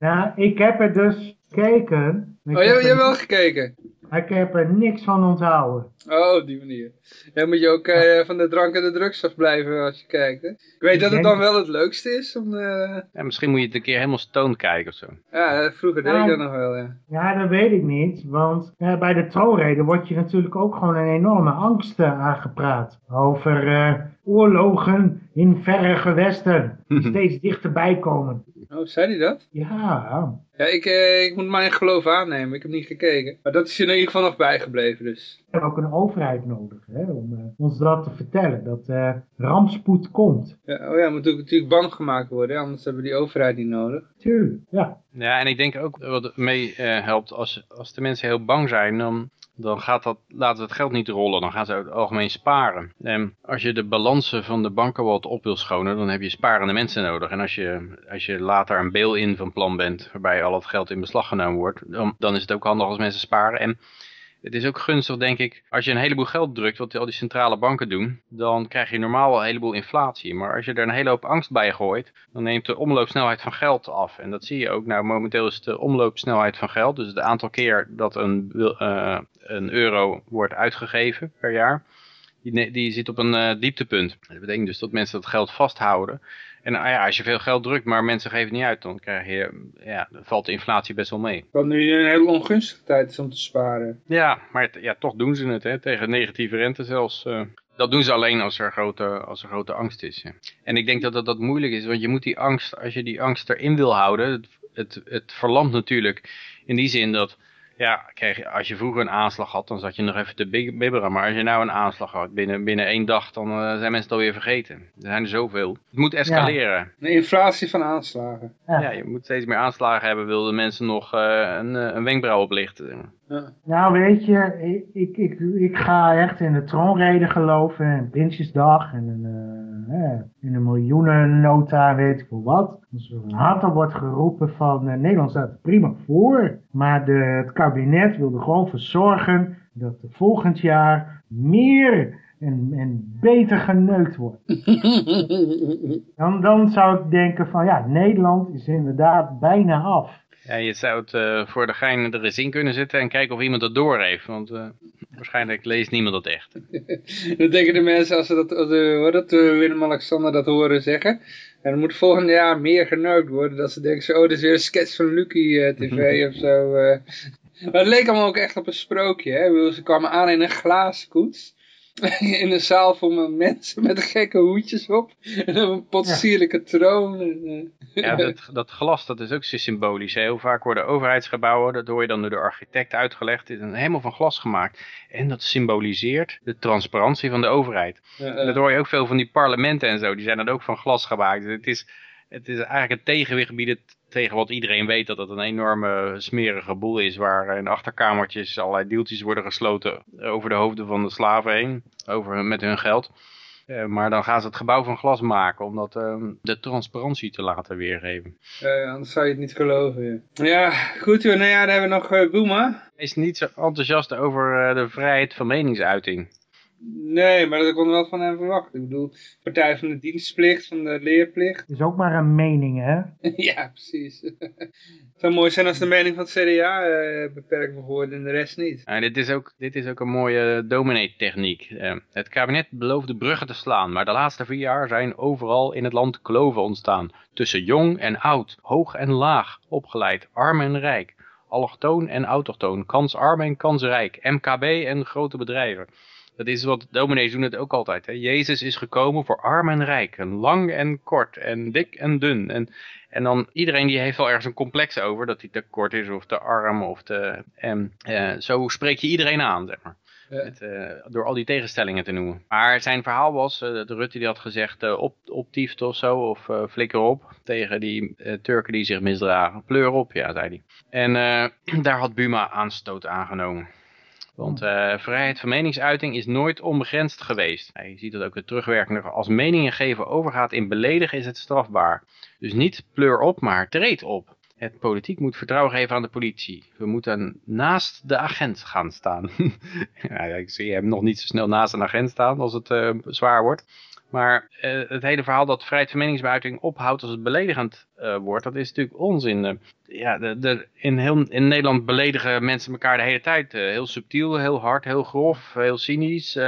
Ja, ik heb er dus gekeken. Ik oh, jij hebt wel gekeken? Ik heb er niks van onthouden. Oh, op die manier. Dan moet je ook uh, van de drank en de drugs afblijven als je kijkt. Hè? Ik weet ik dat het dan wel het leukste is. Om, uh... ja, misschien moet je het een keer helemaal stoned kijken of zo. Ja, vroeger deed ja, ik dat nog wel, ja. Ja, dat weet ik niet. Want uh, bij de troonrede wordt je natuurlijk ook gewoon een enorme angst aangepraat. Over oorlogen in verre gewesten. Steeds dichterbij komen. Oh, zei hij dat? Ja. Ja, ik, eh, ik moet mijn geloof aannemen. Ik heb niet gekeken. Maar dat is je in ieder geval nog bijgebleven dus. We hebben ook een overheid nodig hè, om uh, ons dat te vertellen. Dat uh, rampspoed komt. Ja, oh ja, moet natuurlijk bang gemaakt worden. Hè? Anders hebben we die overheid niet nodig. Tuurlijk, ja. Ja, en ik denk ook wat mee helpt. Als, als de mensen heel bang zijn, dan dan gaat dat, laten het geld niet rollen. Dan gaan ze het algemeen sparen. En als je de balansen van de banken wat op wil schonen, dan heb je sparende mensen nodig. En als je, als je later een bail-in van plan bent, waarbij al het geld in beslag genomen wordt, dan, dan is het ook handig als mensen sparen. En het is ook gunstig, denk ik, als je een heleboel geld drukt, wat al die centrale banken doen, dan krijg je normaal een heleboel inflatie. Maar als je er een hele hoop angst bij gooit, dan neemt de omloopsnelheid van geld af. En dat zie je ook. Nou, momenteel is de omloopsnelheid van geld, dus het aantal keer dat een, uh, een euro wordt uitgegeven per jaar, die, die zit op een uh, dieptepunt. Dat betekent dus dat mensen dat geld vasthouden. En nou ja, als je veel geld drukt, maar mensen geven het niet uit, dan, krijg je, ja, dan valt de inflatie best wel mee. Wat nu een hele ongunstige tijd is om te sparen. Ja, maar ja, toch doen ze het, hè, tegen negatieve rente zelfs. Uh, dat doen ze alleen als er grote, als er grote angst is. Ja. En ik denk dat, dat dat moeilijk is, want je moet die angst, als je die angst erin wil houden, het, het, het verlamt natuurlijk in die zin dat ja, kijk, als je vroeger een aanslag had, dan zat je nog even te bibberen. Maar als je nou een aanslag had, binnen, binnen één dag, dan uh, zijn mensen het alweer vergeten. Er zijn er zoveel. Het moet escaleren. Ja. Een inflatie van aanslagen. Ja. ja. je moet steeds meer aanslagen hebben, wilden mensen nog uh, een, een wenkbrauw oplichten. Ja. Nou weet je, ik, ik, ik, ga echt in de troonrede geloven en Prinsjesdag en een, uh, in een miljoenennota, weet ik wel wat. Als er harder wordt geroepen van uh, Nederland staat er prima voor, maar de, het kabinet wil er gewoon voor zorgen dat er volgend jaar meer en, en beter geneukt wordt. dan, dan zou ik denken van ja, Nederland is inderdaad bijna af. Ja, je zou het uh, voor de gein er eens in kunnen zetten en kijken of iemand dat doorheeft. Want uh, waarschijnlijk leest niemand dat echt. dat denken de mensen als ze dat, als, uh, dat Willem-Alexander dat horen zeggen. En dan moet volgend jaar meer geneukt worden. Dat ze denken, oh, dit is weer een sketch van Lucky TV of zo. maar het leek allemaal ook echt op een sprookje. Hè? Ze kwamen aan in een glazen koets. in een zaal vol met mensen met gekke hoedjes op. En een potsierlijke ja. troon. En, ja, dat, dat, glas dat is ook symbolisch. Heel vaak worden overheidsgebouwen, dat hoor je dan door de architect uitgelegd, is helemaal van glas gemaakt. En dat symboliseert de transparantie van de overheid. Ja, uh, dat hoor je ook veel van die parlementen en zo, die zijn dan ook van glas gemaakt. Dus het is, het is eigenlijk een tegenwicht bieden tegen wat iedereen weet dat het een enorme smerige boel is waar in achterkamertjes allerlei deeltjes worden gesloten over de hoofden van de slaven heen, over, met hun geld. Uh, maar dan gaan ze het gebouw van glas maken om dat, uh, de transparantie te laten weergeven. Uh, anders zou je het niet geloven. Ja, ja goed hoor. Nou ja, dan hebben we nog uh, Boema. Hij is niet zo enthousiast over de vrijheid van meningsuiting. Nee, maar dat kon wel van hem verwacht. Ik bedoel, partij van de dienstplicht, van de leerplicht. is ook maar een mening, hè? ja, precies. Het zou mooi zijn als de mening van het CDA uh, beperkt worden en de rest niet. Ja, dit, is ook, dit is ook een mooie dominee-techniek. Uh, het kabinet beloofde bruggen te slaan, maar de laatste vier jaar zijn overal in het land kloven ontstaan. Tussen jong en oud, hoog en laag, opgeleid, arm en rijk, allochtoon en autochtoon, kansarm en kansrijk, MKB en grote bedrijven. Dat is wat dominees doen het ook altijd. Hè? Jezus is gekomen voor arm en rijk. En lang en kort. En dik en dun. En, en dan iedereen die heeft wel ergens een complex over. Dat hij te kort is of te arm. Of te, en eh, zo spreek je iedereen aan, zeg maar. Ja. Met, eh, door al die tegenstellingen te noemen. Maar zijn verhaal was, de Rutte die had gezegd, eh, op, optieft of zo, of flikker op, tegen die Turken die zich misdragen. Pleur op, ja, zei hij. En daar had Buma aanstoot aangenomen. Want eh, vrijheid van meningsuiting is nooit onbegrensd geweest. Ja, je ziet dat ook het terugwerkende. Als meningen geven overgaat in beledigen is het strafbaar. Dus niet pleur op, maar treed op. Het politiek moet vertrouwen geven aan de politie. We moeten naast de agent gaan staan. ja, ik zie hem nog niet zo snel naast een agent staan als het eh, zwaar wordt. Maar eh, het hele verhaal dat vrijheid van meningsuiting ophoudt als het beledigend eh, wordt, dat is natuurlijk onzin. Eh, ja, de, de, in, heel, in Nederland beledigen mensen elkaar de hele tijd. heel subtiel, heel hard, heel grof, heel cynisch.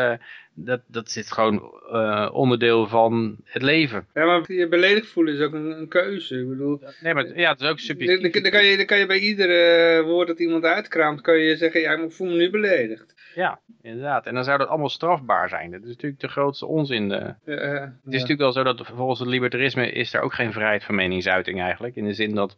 Eh, dat, dat zit gewoon eh, onderdeel van het leven. Ja, maar je beledigd voelen is ook een, een keuze. Ik bedoel, Nee, maar ja, het is ook dan, subjectief. dan, kan je, dan kan je bij iedere woord dat iemand uitkraamt, kan je zeggen, ja, ik voel me nu beledigd. Ja, inderdaad. En dan zou dat allemaal strafbaar zijn. Dat is natuurlijk de grootste onzin. eh. Eh, Het is natuurlijk wel zo dat volgens het libertarisme is er ook geen vrijheid van meningsuiting eigenlijk. In de zin dat,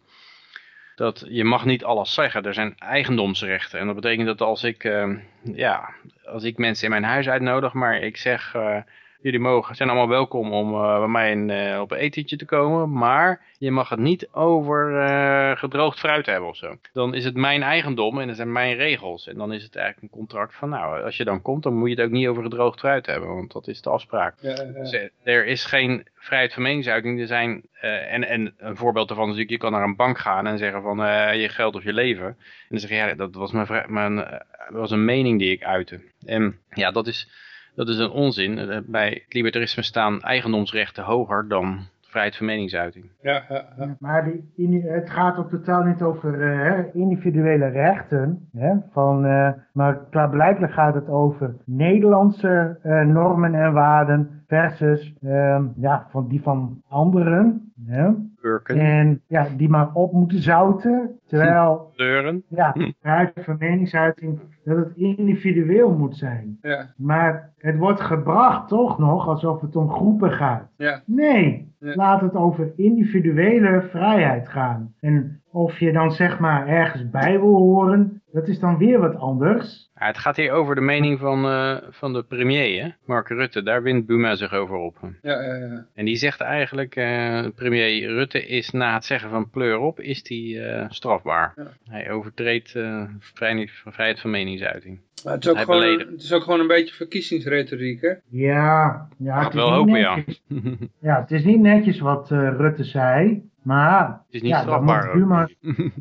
dat je mag niet alles zeggen. Er zijn eigendomsrechten. En dat betekent dat als ik, eh, ja, als ik mensen in mijn huis uitnodig, maar ik zeg, eh, jullie mogen, zijn allemaal welkom om eh, bij mij een, eh, op een etentje te komen. Maar je mag het niet over eh, gedroogd fruit hebben of zo. Dan is het mijn eigendom en dat zijn mijn regels. En dan is het eigenlijk een contract van, nou, als je dan komt, dan moet je het ook niet over gedroogd fruit hebben. Want dat is de afspraak. ja, ja. Dus, er is geen vrijheid van meningsuiting. Er zijn, en, en een voorbeeld daarvan is natuurlijk, je kan naar een bank gaan en zeggen van je geld of je leven. En dan zeg je, ja, dat was, mijn, mijn, was een mening die ik uitte. En ja, dat is, dat is een onzin. Eh, Bij het libertarisme staan eigendomsrechten hoger dan vrijheid van meningsuiting. ja, ja, ja. Maar die, het gaat ook totaal niet over eh, hè, individuele rechten. Hè, van, eh, maar klaarblijkelijk gaat het over Nederlandse eh, normen en waarden versus ehm, ja, van die van anderen. Urken, en ja, die maar op moeten zouten. Terwijl deuren. ja, vrijheid van meningsuiting dat het individueel moet zijn. ja, Maar het wordt gebracht toch nog alsof het om groepen gaat. ja. Nee, Ja. laat het over individuele vrijheid gaan. En of je dan zeg maar ergens bij wil horen, dat is dan weer wat anders. Ja, het gaat hier over de mening van, eh, van de premier, hè? Mark Rutte. Daar wint Buma zich over op. Ja, ja, ja. En die zegt eigenlijk, eh, premier Rutte is na het zeggen van pleur op, is die eh, strafbaar. Ja. Hij overtreedt eh, vrij- vrijheid van meningsuiting. Maar het is, ook Hij gewoon, het is ook gewoon een beetje verkiezingsretoriek, hè? Ja, ja, het is wel hopen, ja. ja. Het is niet netjes wat eh, Rutte zei, maar Het is niet strafbaar. Buma-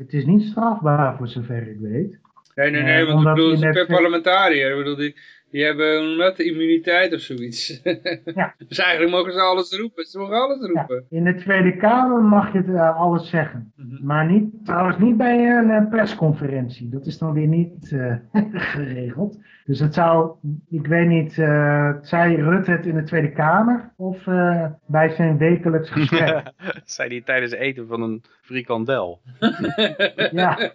het is niet strafbaar voor zover ik weet. Nee, nee, Eh, nee, want ik bedoel, het- per parlementariër. Ik bedoel, die, die hebben, dat, immuniteit of zoiets. Ja. dus eigenlijk mogen ze alles roepen. Ze mogen alles Ja, roepen. in de Tweede Kamer mag je het, eh, alles zeggen. Mhm. Maar niet, trouwens niet bij een eh, persconferentie. Dat is dan weer niet eh, geregeld. Dus het zou, ik weet niet, eh zei Rutte het in de Tweede Kamer of eh, bij zijn wekelijks gesprek? Zei hij tijdens het eten van een frikandel. ja.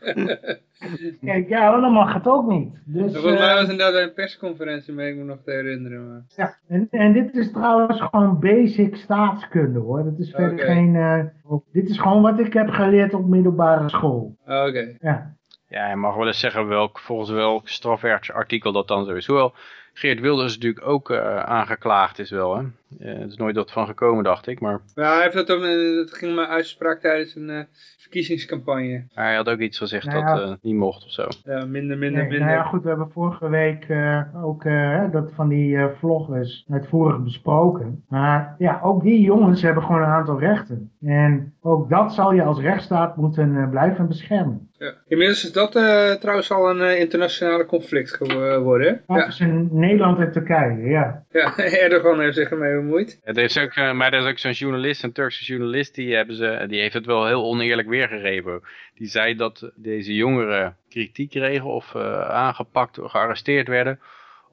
Kijk, ja, dan mag het ook niet. Dus, Volgens mij was inderdaad een persconferentie mee, ik me nog te herinneren. Maar... ja. en, en dit is trouwens gewoon basic staatskunde hoor. Dat is verder geen, eh, dit is gewoon wat ik heb geleerd op middelbare school. Oké. Ja. Ja, je mag wel eens zeggen welk, volgens welk strafrechtsartikel dat dan zo is. Hoewel Geert Wilders natuurlijk ook eh, aangeklaagd is wel. Hè? Eh, het is nooit wat van gekomen, dacht ik. Maar Nou, hij heeft dat, ook, eh, dat ging maar uitspraak tijdens een eh, verkiezingscampagne. hij had ook iets gezegd Nou dat ja. eh, niet mocht of zo. Ja, minder, minder, Nee, minder. nou ja, goed, we hebben vorige week eh, ook eh, dat van die eh vloggers uitvoerig besproken. Maar ja, ook die jongens hebben gewoon een aantal rechten. En ook dat zal je als rechtsstaat moeten blijven beschermen. Ja. Inmiddels is dat eh, trouwens al een internationale conflict geworden. hè? Dat Ja, in Nederland en Turkije, ja. ja, Erdogan heeft zich ermee Het is ook, eh, maar er is ook zo'n journalist, een Turkse journalist, die, hebben ze, die heeft het wel heel oneerlijk weergegeven. Die zei dat deze jongeren kritiek kregen of eh, aangepakt of gearresteerd werden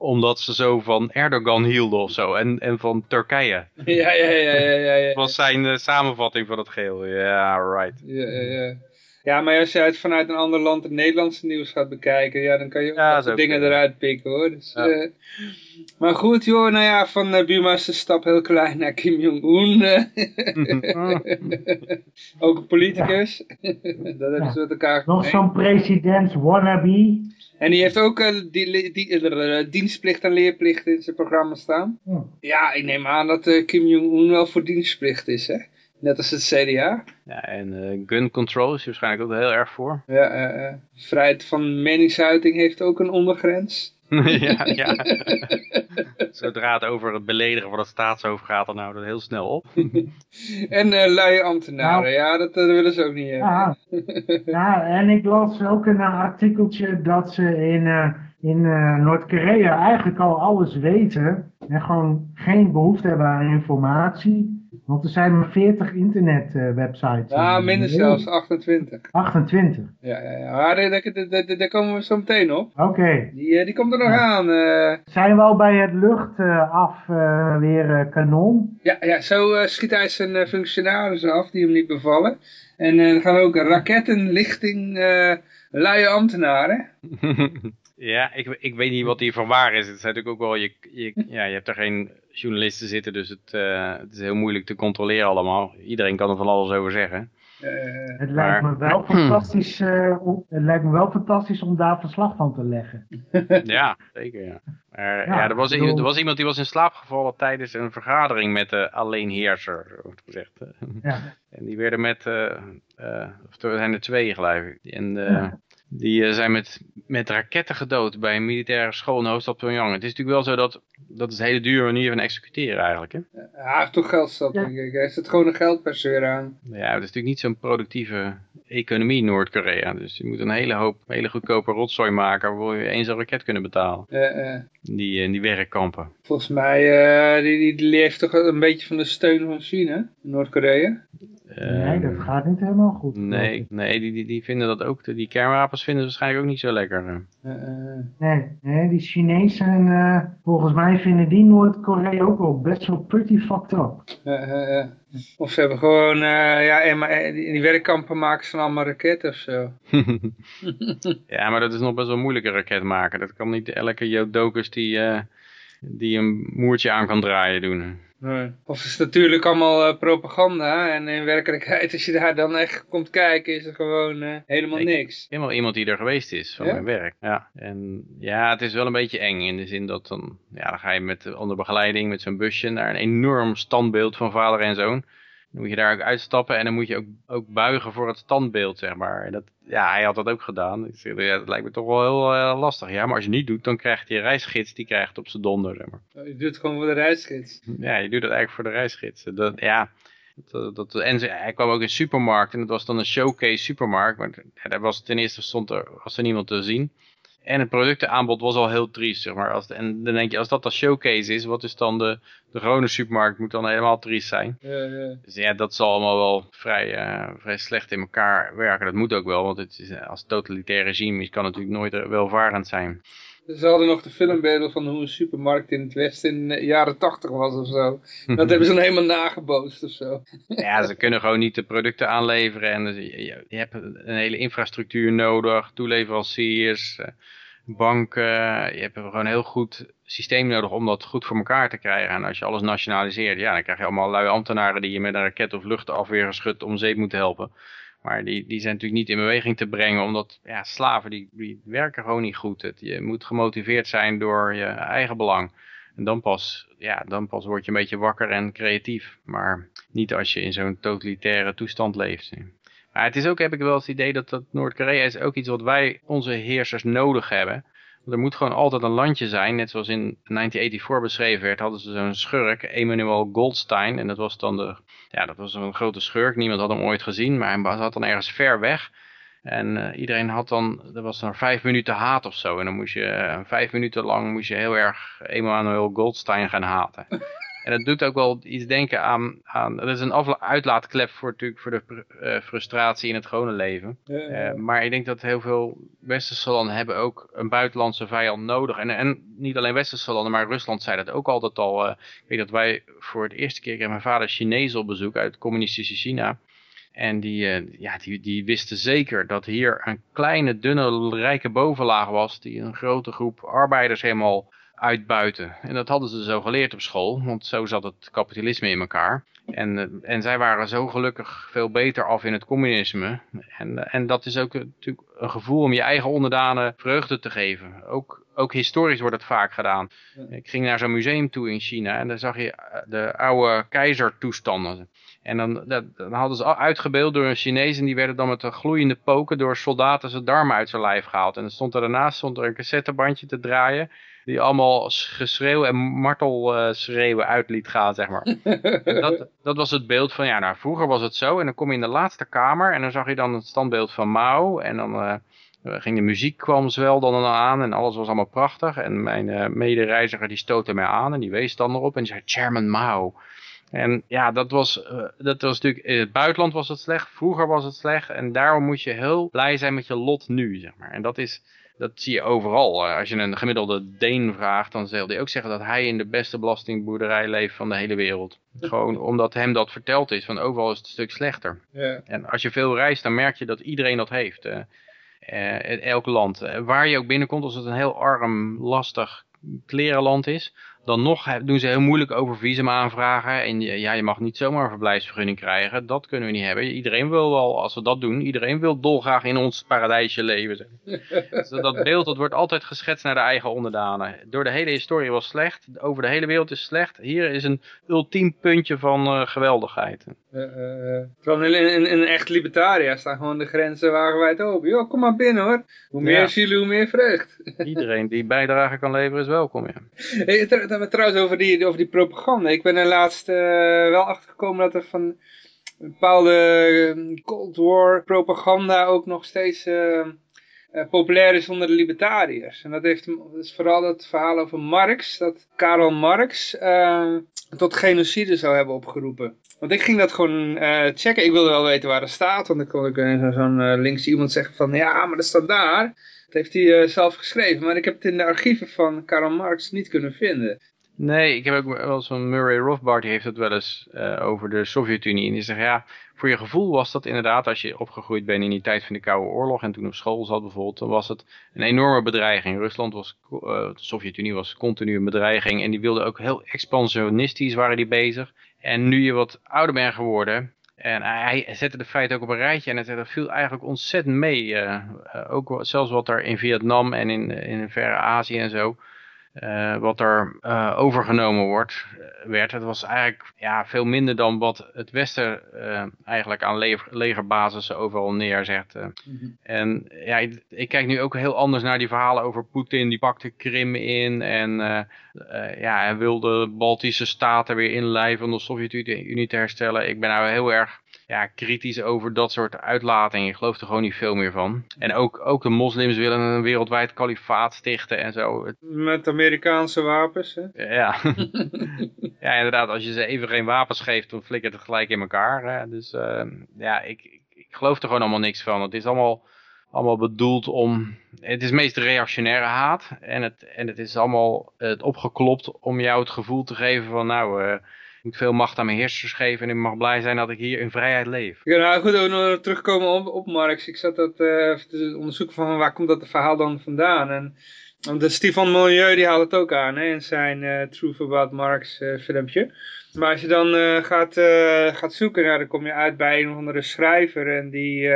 omdat ze zo van Erdogan hielden of zo en, en van Turkije. ja, ja, ja, ja, ja, ja. Dat was zijn eh, samenvatting van het geheel. Ja, right. Ja, ja, ja. Ja, maar als je het vanuit een ander land het Nederlandse nieuws gaat bekijken, ja, dan kan je ook Ja, dingen kunnen. eruit pikken hoor. Dus, Ja. eh, maar goed joh, nou ja, van uh, Buma is de stap heel klein naar Kim Jong-un. eh. ook een politicus. dat hebben ze met elkaar Nog zo'n president wannabe. En die heeft ook die, die, dienstplicht en leerplicht in zijn programma staan. Hm. Ja, ik neem aan dat Kim Jong-un wel voor dienstplicht is, hè? Net als het CDA. Ja, en eh, gun control is hij waarschijnlijk ook heel erg voor. Ja, eh, eh, vrijheid van meningsuiting heeft ook een ondergrens. ja, ja. Zodra het over het beledigen van het staatshoofd gaat, dan houdt het heel snel op. En eh luie ambtenaren, Nou. ja, dat, dat willen ze ook niet hebben. Ja. ja, en ik las ook een artikeltje dat ze in, eh, in eh, Noord-Korea eigenlijk al alles weten. En gewoon geen behoefte hebben aan informatie. Want er zijn maar 40 internetwebsites. Ja, minder zelfs, 28. 28. Ja, ja, ja. Maar daar, daar, daar, daar komen we zo meteen op. Oké. Die, eh, die komt er nog aan. eh. Zijn we al bij het luchtaf eh weer eh, kanon? ja, ja, zo eh, schiet hij zijn functionarissen af die hem niet bevallen. En eh, dan gaan we ook raketten lichting eh luie ambtenaren. ja, ik, ik weet niet wat hiervan waar is. Het is natuurlijk ook wel, je, je, ja, je hebt er geen journalisten zitten, dus het, eh, het is heel moeilijk te controleren allemaal. Iedereen kan er van alles over zeggen. Eh, Het lijkt me wel fantastisch, eh, om, het lijkt me wel fantastisch om daar verslag van te leggen. Ja, zeker ja. Maar, Ja, ja, er, was, bedoel- er was iemand die was in slaap gevallen tijdens een vergadering met de alleenheerser, wordt gezegd. Ja. En die werden met, eh eh of er zijn er twee geloof ik. En Ja. Die eh, zijn met, met raketten gedood bij een militaire school in de hoofdstad Pyongyang. Het is natuurlijk wel zo dat, dat is een hele dure manier van executeren eigenlijk. Hè? hij heeft toch geld zat, Ja. denk ik. Hij zet gewoon een geldperceur aan. Ja, het is natuurlijk niet zo'n productieve economie Noord-Korea. Dus je moet een hele hoop, hele goedkope rotzooi maken waarvoor je één zo'n raket kunnen betalen. Eh, eh. Die, in die werkkampen. Volgens mij, eh, die, die, leeft toch een beetje van de steun van China, Noord-Korea. nee, dat gaat niet helemaal goed. Ehm, Nee, nee die, die, die vinden dat ook, die kernwapens vinden ze waarschijnlijk ook niet zo lekker. Eh, eh. Nee, nee die Chinezen, eh, volgens mij vinden die Noord-Korea ook wel best wel pretty fucked up. Eh, eh, eh. Of ze hebben gewoon, eh, ja, en, maar, eh, die- in die werkkampen maken ze dan allemaal raketten of zo. ja, maar dat is nog best wel moeilijk een raket maken. Dat kan niet elke Jodokus die, eh, die een moertje aan kan draaien doen. Nee. Of het is natuurlijk allemaal eh, propaganda en in werkelijkheid als je daar dan echt komt kijken is er gewoon eh, helemaal Ik- niks. Helemaal iemand die er geweest is van Ja? mijn werk. Ja. En ja, het is wel een beetje eng in de zin dat dan, ja, dan ga je met, onder begeleiding met zo'n busje naar een enorm standbeeld van vader en zoon. Dan moet je daar ook uitstappen en dan moet je ook, ook buigen voor het standbeeld, zeg maar. En dat, ja, hij had dat ook gedaan. Ik zeg, ja, dat lijkt me toch wel heel eh, lastig. Ja, maar als je het niet doet, dan krijgt die reisgids, die krijgt op zijn donder, zeg maar. Je doet het gewoon voor de reisgids. Ja, je doet dat eigenlijk voor de reisgids. Dat, ja, dat, dat, en ze- hij kwam ook in supermarkt en dat was dan een showcase supermarkt. Maar daar was ten eerste stond er, was er niemand te zien. En het productenaanbod was al heel triest, zeg maar. Als, en dan denk je, als dat de showcase is, wat is dan de, de gewone supermarkt? Moet dan helemaal triest zijn. Eh, eh. Dus ja, dat zal allemaal wel vrij, eh, vrij slecht in elkaar werken. Dat moet ook wel, want het is, eh, als totalitair regime kan natuurlijk nooit eh, welvarend zijn. Ze hadden nog de filmbeelden van hoe een supermarkt in het westen in de jaren tachtig was of zo. Dat hebben ze dan helemaal nagebootst of zo. Ja, ze kunnen gewoon niet de producten aanleveren. En je, hebt een hele infrastructuur nodig, toeleveranciers, eh, banken. Je hebt gewoon een heel goed systeem nodig om dat goed voor elkaar te krijgen. En als je alles nationaliseert, ja, dan krijg je allemaal lui ambtenaren die je met een raket of luchtafweergeschut om zeep moeten helpen. Maar die, die zijn natuurlijk niet in beweging te brengen, omdat ja, slaven die, die werken gewoon niet goed. Het, je moet gemotiveerd zijn door je eigen belang. En dan pas, ja, dan pas word je een beetje wakker en creatief. Maar niet als je in zo'n totalitaire toestand leeft. Maar het is ook, heb ik wel het idee dat, dat Noord-Korea is ook iets wat wij, onze heersers, nodig hebben. Er moet gewoon altijd een landje zijn, net zoals in 1984 beschreven werd, hadden ze zo'n schurk, Emmanuel Goldstein. En dat was dan de, ja, dat was een grote schurk, niemand had hem ooit gezien, maar hij zat dan ergens ver weg. En eh, iedereen had dan, er was dan vijf minuten haat of zo. En dan moest je, eh, vijf minuten lang moest je heel erg Emmanuel Goldstein gaan haten. En dat doet ook wel iets denken aan, aan dat is een uitlaatklep voor, natuurlijk voor de eh, frustratie in het gewone leven. Eh, maar ik denk dat heel veel westerse landen hebben ook een buitenlandse vijand nodig. En, en niet alleen westerse landen, maar Rusland zei dat ook altijd al. eh, ik weet dat wij voor het eerste keer, ik mijn vader Chinees op bezoek uit communistische China. En die, ja, die, die wisten zeker dat hier een kleine, dunne, rijke bovenlaag was die een grote groep arbeiders helemaal uitbuiten. En dat hadden ze zo geleerd op school, want zo zat het kapitalisme in elkaar. En, eh, en zij waren zo gelukkig veel beter af in het communisme. En, eh, en dat is ook natuurlijk een gevoel om je eigen onderdanen vreugde te geven. Ook, ook historisch wordt het vaak gedaan. Ik ging naar zo'n museum toe in China en daar zag je eh, de oude keizertoestanden. En dan, dat, dan hadden ze uitgebeeld door een Chinees en die werden dan met een gloeiende poken door soldaten zijn darmen uit zijn lijf gehaald. En dan stond er daarnaast stond er een cassettebandje te draaien die allemaal geschreeuw en martelschreeuwen uit liet gaan, zeg maar. dat, dat was het beeld van, ja, nou, vroeger was het zo. En dan kom je in de laatste kamer en dan zag je dan het standbeeld van Mao. En dan uh, ging de muziek kwam wel dan aan en alles was allemaal prachtig. En mijn uh, medereiziger die stootte mij aan en die wees dan erop en die zei, Chairman Mao. En ja, dat was, uh, dat was natuurlijk, in het buitenland was het slecht, vroeger was het slecht. En daarom moet je heel blij zijn met je lot nu, zeg maar. En dat is dat zie je overal. Eh, als je een gemiddelde Deen vraagt, dan zal hij ook zeggen dat hij in de beste belastingboerderij leeft van de hele wereld. Gewoon omdat hem dat verteld is, van overal is het een stuk slechter. Ja. En als je veel reist, dan merk je dat iedereen dat heeft. Uh, uh, elk land. waar je ook binnenkomt, als het een heel arm, lastig klerenland is, dan nog doen ze heel moeilijk over visum aanvragen. En ja, je mag niet zomaar een verblijfsvergunning krijgen. Dat kunnen we niet hebben. Iedereen wil wel, als we dat doen, iedereen wil dolgraag in ons paradijsje leven. dus dat beeld dat wordt altijd geschetst naar de eigen onderdanen. Door de hele historie was slecht. Over de hele wereld is slecht. Hier is een ultiem puntje van uh, geweldigheid. Uh, uh, in, in, in, echt libertaria staan gewoon de grenzen wagenwijd open. Jo, kom maar binnen hoor. Hoe meer ja. zielen, hoe meer vreugd. Iedereen die bijdrage kan leveren is welkom. Ja. Hey, hebben trouwens over die, over die propaganda. Ik ben er laatst uh, wel achtergekomen dat er van bepaalde uh, Cold War propaganda ook nog steeds uh, populair is onder de libertariërs. En dat, heeft, dat is vooral het verhaal over Marx, dat Karl Marx tot genocide zou hebben opgeroepen. Want ik ging dat gewoon checken. Ik wilde wel weten waar het staat, want dan kon ik zo'n links iemand zeggen van ja, maar dat staat daar. Heeft hij zelf geschreven, maar ik heb het in de archieven van Karl Marx niet kunnen vinden. Nee, ik heb ook wel zo'n Murray Rothbard, die heeft het wel eens uh, over de Sovjet-Unie. En die zegt, ja, voor je gevoel was dat inderdaad, als je opgegroeid bent in die tijd van de Koude Oorlog en toen op school zat bijvoorbeeld, dan was het een enorme bedreiging. Rusland was, uh, de Sovjet-Unie was continu een bedreiging en die wilden ook heel expansionistisch waren die bezig. En nu je wat ouder bent geworden, en hij zette de feiten ook op een rijtje en het viel eigenlijk ontzettend mee. Uh, ook zelfs wat er in Vietnam en in, in Verre Azië en zo uh, wat er overgenomen wordt, eh, werd. Het was eigenlijk ja, veel minder dan wat het Westen uh, eigenlijk aan leger, legerbasis overal neerzet. Mm -hmm. En ja, ik, ik, kijk nu ook heel anders naar die verhalen over Poetin. Die pakte Krim in en ja, hij wilde Baltische staten weer inlijven om de Sovjet-Unie te herstellen. Ik ben nou heel erg ja, kritisch over dat soort uitlatingen. Ik geloof er gewoon niet veel meer van. En ook, ook de moslims willen een wereldwijd kalifaat stichten en zo. Met Amerikaanse wapens, hè? Ja. ja, inderdaad. Als je ze even geen wapens geeft, dan flikkert het gelijk in elkaar. Hè? Dus uh, ja, ik, ik, ik geloof er gewoon allemaal niks van. Het is allemaal allemaal bedoeld om... Het is meest reactionaire haat. En het, en het is allemaal het opgeklopt om jou het gevoel te geven van... nou, uh, moet veel macht aan mijn heersers geven en ik mag blij zijn dat ik hier in vrijheid leef. Ja, nou goed, ook nog terugkomen op, op Marx. Ik zat dat uh, te onderzoeken van waar komt dat verhaal dan vandaan. En de Stefan Milieu die haalt het ook aan hè, in zijn uh, Truth About Marx uh, filmpje. Maar als je dan gaat, gaat zoeken, nou, dan kom je uit bij een of andere schrijver. En die,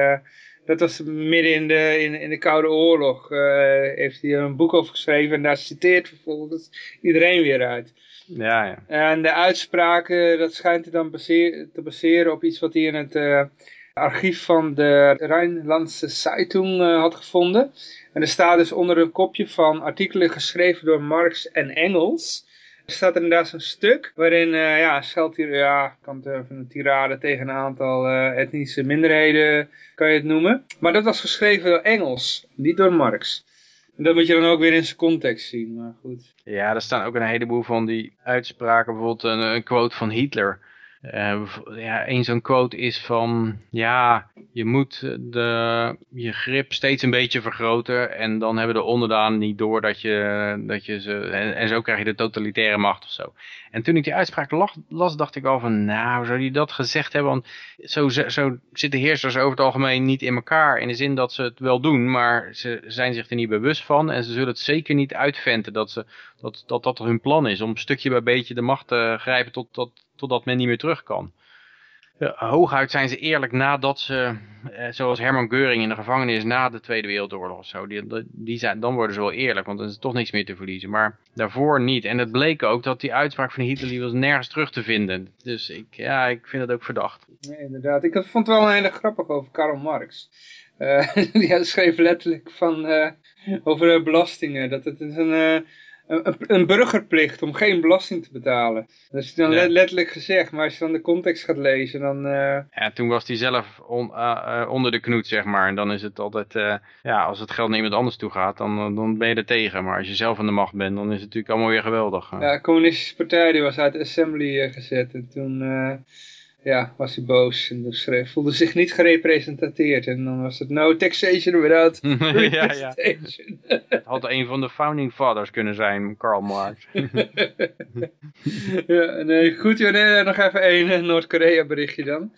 dat was midden in de, in, in de Koude Oorlog. heeft hij een boek over geschreven en daar citeert vervolgens iedereen weer uit. Ja, ja. En de uitspraken, dat schijnt hij dan te baseren op iets wat hij in het uh, archief van de Rijnlandse Zeitung uh, had gevonden. En er staat dus onder een kopje van artikelen geschreven door Marx en Engels. Er staat er inderdaad zo'n stuk waarin, uh, ja, hier, ja, kan het even een tirade tegen een aantal etnische minderheden, kan je het noemen. Maar dat was geschreven door Engels, niet door Marx. Dat moet je dan ook weer in zijn context zien, maar goed. Ja, er staan ook een heleboel van die uitspraken, bijvoorbeeld een, een quote van Hitler. Eh, ja, een zo'n quote is van, ja, je moet de, je grip steeds een beetje vergroten en dan hebben de onderdanen niet door dat je, dat je ze, en, en zo krijg je de totalitaire macht of zo. En toen ik die uitspraak las, dacht ik al van, nou, zou die dat gezegd hebben? Want zo, zo zitten heersers over het algemeen niet in elkaar. In de zin dat ze het wel doen, maar ze zijn zich er niet bewust van. En ze zullen het zeker niet uitventen dat, ze, dat, dat dat hun plan is. Om stukje bij beetje de macht te grijpen tot, tot, totdat men niet meer terug kan. Ja, hooguit zijn ze eerlijk nadat ze, eh, zoals Herman Geuring in de gevangenis na de Tweede Wereldoorlog of zo, die, die zijn, dan worden ze wel eerlijk, want dan is er toch niks meer te verliezen. Maar daarvoor niet. En het bleek ook dat die uitspraak van Hitler die was nergens terug te vinden. Dus ik, ja, ik vind het ook verdacht. Nee, inderdaad. Ik vond het wel een hele grappig over Karl Marx. Uh, die schreef letterlijk van, uh, over belastingen, dat het een... Uh, een, een, burgerplicht om geen belasting te betalen. Dat is dan letterlijk gezegd, maar als je dan de context gaat lezen, dan... Uh... Ja, toen was hij zelf on, uh, onder de knoet, zeg maar. En dan is het altijd, ja, als het geld naar iemand anders toe gaat, dan, dan ben je er tegen. Maar als je zelf aan de macht bent, dan is het natuurlijk allemaal weer geweldig. Ja, de communistische partij die was uit de assembly gezet en toen ja, was hij boos en dus voelde zich niet gerepresenteerd. En dan was het no taxation without representation. ja, ja. Had een van de founding fathers kunnen zijn, Karl Marx. ja, nee, goed joh, nog even één eh, Noord-Korea berichtje dan.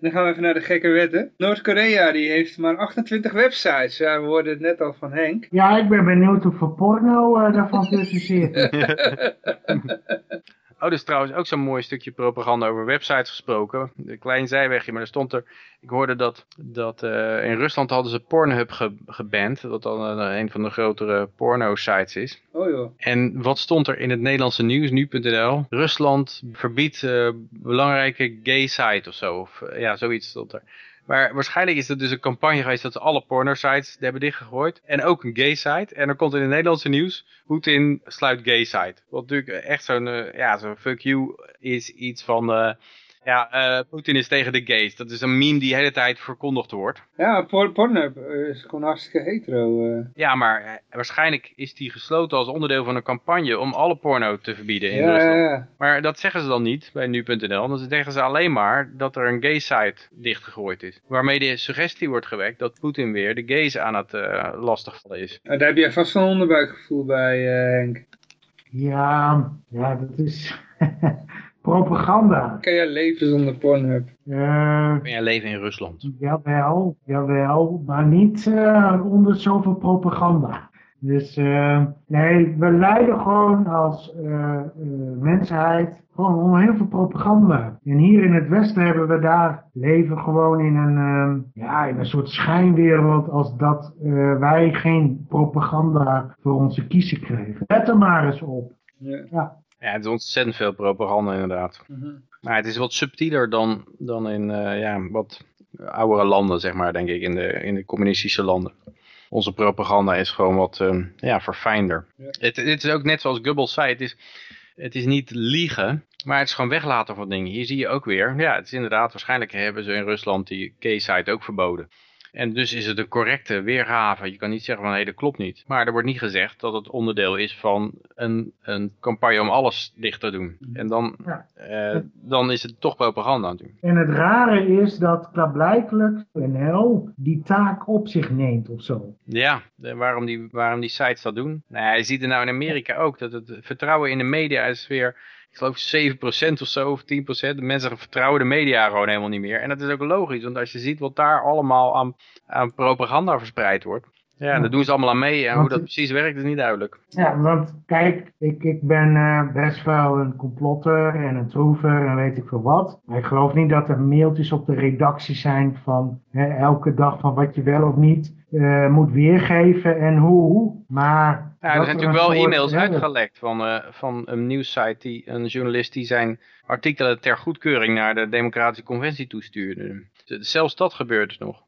Dan gaan we even naar de gekke wetten. Noord-Korea die heeft maar 28 websites. Ja, we hoorden het net al van Henk. Ja, ik ben benieuwd hoeveel porno uh, daarvan tussen zit. Oh, dus trouwens ook zo'n mooi stukje propaganda over websites gesproken. Een klein zijwegje, maar er stond er... Ik hoorde dat, dat uh, in Rusland hadden ze Pornhub ge geband. Wat dan uh, een van de grotere porno-sites is. Oh joh. En wat stond er in het Nederlandse nieuws, nu.nl? Rusland verbiedt uh, belangrijke gay site of zo. Of, ja, zoiets stond er. Maar waarschijnlijk is het dus een campagne geweest dat ze alle porno-sites hebben dichtgegooid. En ook een gay-site. En er komt in het Nederlandse nieuws, Poetin sluit gay-site. Wat natuurlijk echt zo'n, uh, ja, zo'n fuck you is iets van... Ja, uh, Poetin is tegen de gays. Dat is een meme die de hele tijd verkondigd wordt. Ja, Pornhub is gewoon hartstikke hetero. Uh. Ja, maar waarschijnlijk is die gesloten als onderdeel van een campagne om alle porno te verbieden in ja, Rusland. Ja, ja. Maar dat zeggen ze dan niet bij nu.nl. Dan zeggen ze alleen maar dat er een gay site dichtgegooid is. Waarmee de suggestie wordt gewekt dat Poetin weer de gays aan het uh, lastigvallen is. daar heb je vast een onderbuikgevoel bij, Henk. Ja, ja, dat is... propaganda. Kan jij leven zonder Pornhub? Uh, kan jij leven in Rusland? Jawel, jawel, maar niet uh, onder zoveel propaganda. Dus uh, nee, we lijden gewoon als mensheid gewoon onder heel veel propaganda. En hier in het Westen hebben we daar leven gewoon in een, ja, in een soort schijnwereld als dat wij geen propaganda voor onze kiezen kregen. Let er maar eens op. Ja. ja. Ja, het is ontzettend veel propaganda inderdaad. Mhm. Maar het is wat subtieler dan, dan in uh, ja, wat oudere landen, zeg maar, denk ik, in de, in de communistische landen. Onze propaganda is gewoon wat uh, ja, verfijnder. Het, het is ook net zoals Goebbels zei, het is, het is niet liegen, maar het is gewoon weglaten van dingen. Hier zie je ook weer, ja, het is inderdaad, waarschijnlijk hebben ze in Rusland die K-site ook verboden. En dus is het een correcte weergave. Je kan niet zeggen van nee, dat klopt niet. Maar er wordt niet gezegd dat het onderdeel is van een, een campagne om alles dicht te doen. En dan, eh, dan is het toch propaganda natuurlijk. En het rare is dat klaarblijkelijk NL die taak op zich neemt of zo. Ja, waarom die, waarom die sites dat doen. Nou, je ziet er nou in Amerika ook dat het vertrouwen in de media is weer ik geloof 7% of zo, of 10%. De mensen vertrouwen de media gewoon helemaal niet meer. En dat is ook logisch, want als je ziet wat daar allemaal aan, aan propaganda verspreid wordt. Ja, en dat doen ze allemaal aan mee. En hoe dat precies werkt is niet duidelijk. Ja, want kijk, ik, ik ben uh, best wel een complotter en een troever en weet ik veel wat. Maar ik geloof niet dat er mailtjes op de redactie zijn van hè, elke dag van wat je wel of niet uh, moet weergeven en hoe. Maar ja, er zijn natuurlijk wel e-mails uitgelekt van, uh, van een nieuwssite, die, een journalist die zijn artikelen ter goedkeuring naar de Democratische Conventie toestuurde. Zelfs dat gebeurt nog.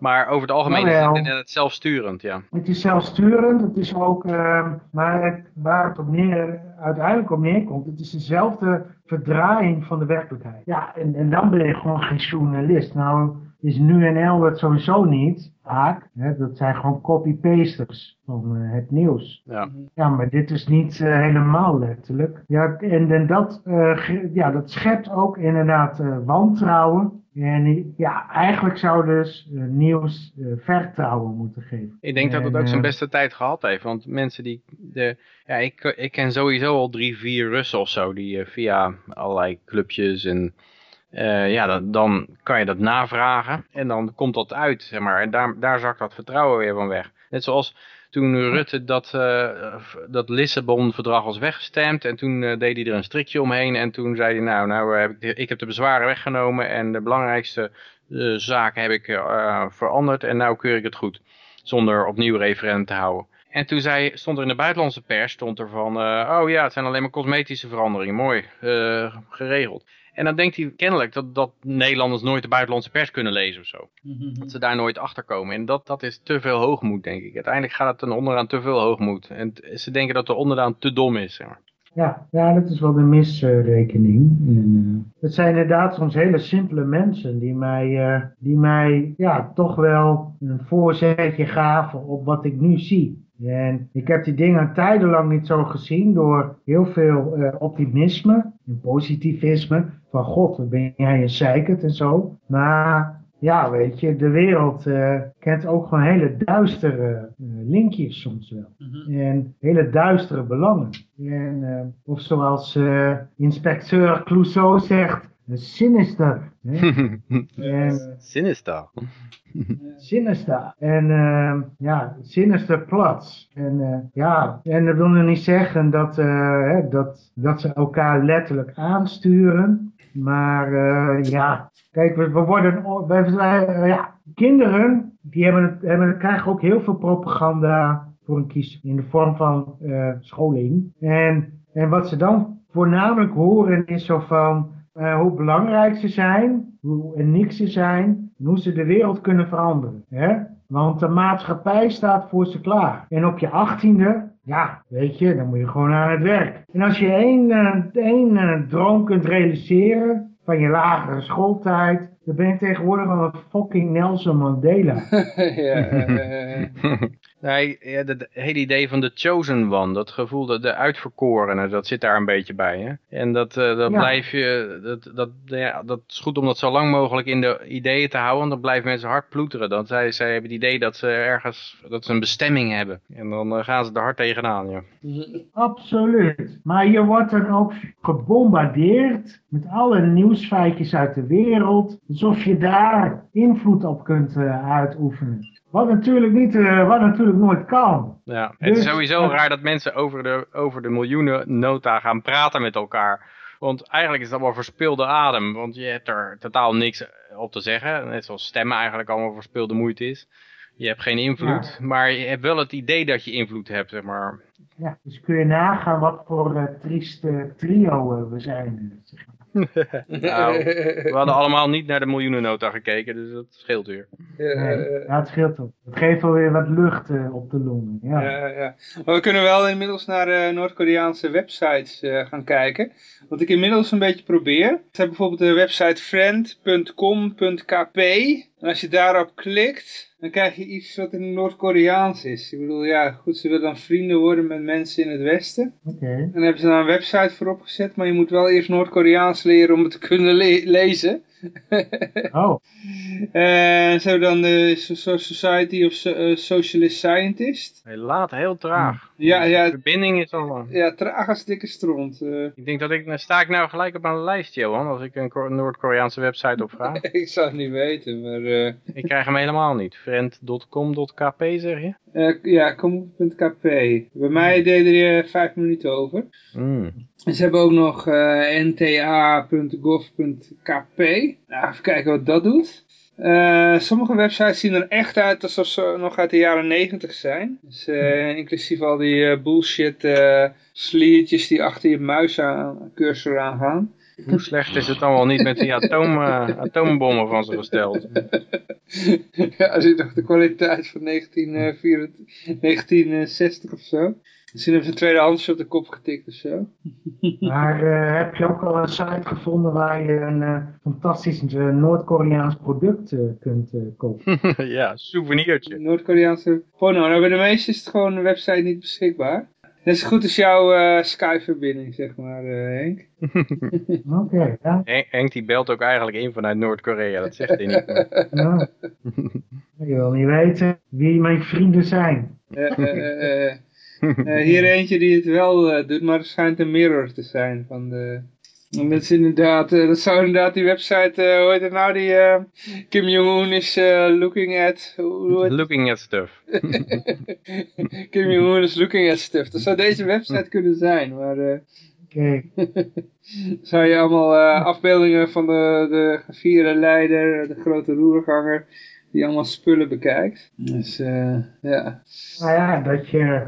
Maar over het algemeen is het inderdaad zelfsturend, ja. Het is zelfsturend, het is ook, uh, maar het, waar het op neer, uiteindelijk op neerkomt, het is dezelfde verdraaiing van de werkelijkheid. Ja, en, en dan ben je gewoon geen journalist. Nou, is nu.nl dat sowieso niet, vaak. Hè, dat zijn gewoon copy-pasters van eh, het nieuws. Ja. Ja, maar dit is niet eh, helemaal letterlijk. Ja, en, en dat, eh, ja, dat schept ook inderdaad wantrouwen. En ja, eigenlijk zou dus eh, nieuws eh, vertrouwen moeten geven. Ik denk dat het En, ook zijn eh, beste tijd gehad heeft. Want mensen die... De, ja, ik, ik ken sowieso al drie, vier Russen of zo. Die via allerlei clubjes en... ja, dan, dan kan je dat navragen. En dan komt dat uit, zeg maar. En daar, daar zakt dat vertrouwen weer van weg. Net zoals toen Rutte dat, eh, dat Lissabon-verdrag was weggestemd. En toen eh, deed hij er een strikje omheen. En toen zei hij, nou, nou heb ik, ik heb de bezwaren weggenomen. En de belangrijkste eh, zaken heb ik eh, veranderd. En nou keur ik het goed zonder opnieuw referendum te houden. En toen zei, stond er in de buitenlandse pers, stond er van, eh, oh ja, het zijn alleen maar cosmetische veranderingen, mooi, eh, geregeld. En dan denkt hij kennelijk dat, dat Nederlanders nooit de buitenlandse pers kunnen lezen of zo. Dat ze daar nooit achter komen. En dat, dat is te veel hoogmoed, denk ik. Uiteindelijk gaat het ten onderaan te veel hoogmoed. En ze denken dat de onderaan te dom is. Zeg maar. Ja, ja, dat is wel de misrekening. En, eh, het zijn inderdaad soms hele simpele mensen die mij, eh, die mij ja, toch wel een voorzetje gaven op wat ik nu zie. En ik heb die dingen tijdenlang niet zo gezien door heel veel eh, optimisme en positivisme. Van god, wat ben jij een zeikert en zo. Maar ja, weet je, de wereld eh, kent ook gewoon hele duistere eh, linkjes soms wel. En hele duistere belangen. En, of zoals inspecteur Clouseau zegt, sinister. Hè? en, Sinister. sinister. En eh, ja, sinister plots. En eh, ja, en dat wil nog niet zeggen dat, eh, hè, dat, dat ze elkaar letterlijk aansturen. Maar eh, ja, kijk, we, we worden, wij, wij, eh, ja, kinderen, die hebben het, hebben, krijgen ook heel veel propaganda voor een kies in de vorm van eh, scholing. En, en wat ze dan voornamelijk horen is zo van eh, hoe belangrijk ze zijn, hoe uniek ze zijn, en hoe ze de wereld kunnen veranderen. Hè? Want de maatschappij staat voor ze klaar. En op je achttiende, ja, weet je, dan moet je gewoon aan het werk. En als je één, eh, één eh, droom kunt realiseren van je lagere schooltijd, dan ben je tegenwoordig al een fucking Nelson Mandela. ja, eh, Nee, ja, dat hele idee van de chosen one, dat gevoel, dat de uitverkorene, dat zit daar een beetje bij. Hè? En dat, eh, dat Ja. blijf je, dat, dat, ja, dat is goed om dat zo lang mogelijk in de ideeën te houden, want dan blijven mensen hard ploeteren. Dan zij, zij hebben het idee dat ze ergens, dat ze een bestemming hebben. En dan eh, gaan ze er hard tegenaan, ja. Absoluut. Maar je wordt dan ook gebombardeerd met alle nieuwsfeitjes uit de wereld. Alsof je daar invloed op kunt eh, uitoefenen. Wat natuurlijk, niet, eh, wat natuurlijk nooit kan. Ja, het is Dus- sowieso raar dat mensen over de, over de miljoenen nota gaan praten met elkaar. Want eigenlijk is dat allemaal verspilde adem. Want je hebt er totaal niks op te zeggen. Net zoals stemmen eigenlijk allemaal verspilde moeite is. Je hebt geen invloed, maar je hebt wel het idee dat je invloed hebt, zeg maar. Ja, dus kun je nagaan wat voor eh, trieste trio eh, we zijn. zeg. Nou, we hadden allemaal niet naar de miljoenennota gekeken, dus dat scheelt weer. ja, Nee, ja, het scheelt ook. Het geeft wel weer wat lucht eh, op de longen. Ja. Ja, ja. Maar we kunnen wel inmiddels naar eh, Noord-Koreaanse websites eh, gaan kijken. Wat ik inmiddels een beetje probeer. Ze hebben bijvoorbeeld de website friend.com.kp. En als je daarop klikt, dan krijg je iets wat in Noord-Koreaans is. Ik bedoel, ja, goed, ze willen dan vrienden worden met mensen in het Westen. Oké. En dan hebben ze daar een website voor opgezet, maar je moet wel eerst Noord-Koreaans leren om het te kunnen le- lezen. Oh, En ze hebben dan de So- So- Society of eh, Socialist Scientists. Hij laat heel traag. Ja, De ja, verbinding is al... ja, traag als dikke stront. eh. Ik denk dat ik, dan sta ik nou gelijk op een lijst, Johan, als ik een Ko- Noord-Koreaanse website opvraag. ik zou het niet weten, maar eh, ik krijg hem helemaal niet. Friend.com.kp zeg je? eh, ja, kom.kp. Bij mij deden er eh, vijf minuten over. Hmm. En ze hebben ook nog eh, nta.gov.kp. Nou, even kijken wat dat doet. Eh, sommige websites zien er echt uit alsof ze nog uit de jaren negentig zijn. Dus, eh, inclusief al die eh, bullshit sliertjes die achter je muis aan, cursor aangaan. Hoe slecht is het dan wel niet met die atoom, atoombommen van ze gesteld? ja, als je nog de kwaliteit van 1964 1960 of zo. Misschien hebben ze een tweedehands op de kop getikt of zo. Maar eh, heb je ook al een site gevonden waar je een eh, fantastisch eh, Noord-Koreaans product kunt eh, kopen? ja, souvenirtje. Noord-Koreaanse porno. Nou, bij de meeste is het gewoon een website niet beschikbaar. Net zo goed als jouw eh, Skype-verbinding, zeg maar, eh, Henk. Oké, ja. Henk, Henk die belt ook eigenlijk in vanuit Noord-Korea, dat zegt hij niet. maar- ja. Je wil niet weten wie mijn vrienden zijn. Eh, hier eentje die het wel eh, doet, maar het schijnt een mirror te zijn van de... Dat is inderdaad, eh, dat zou inderdaad die website, eh, hoe heet het nou, die eh, Kim Jong-un is looking at, Looking at stuff. Kim Jong-un is looking at stuff. Dat zou deze website kunnen zijn, maar eh, Oké, zou je allemaal eh, afbeeldingen van de, de gevierde leider, de grote roerganger, die allemaal spullen bekijkt. Dus eh, ja, nou ja, dat je,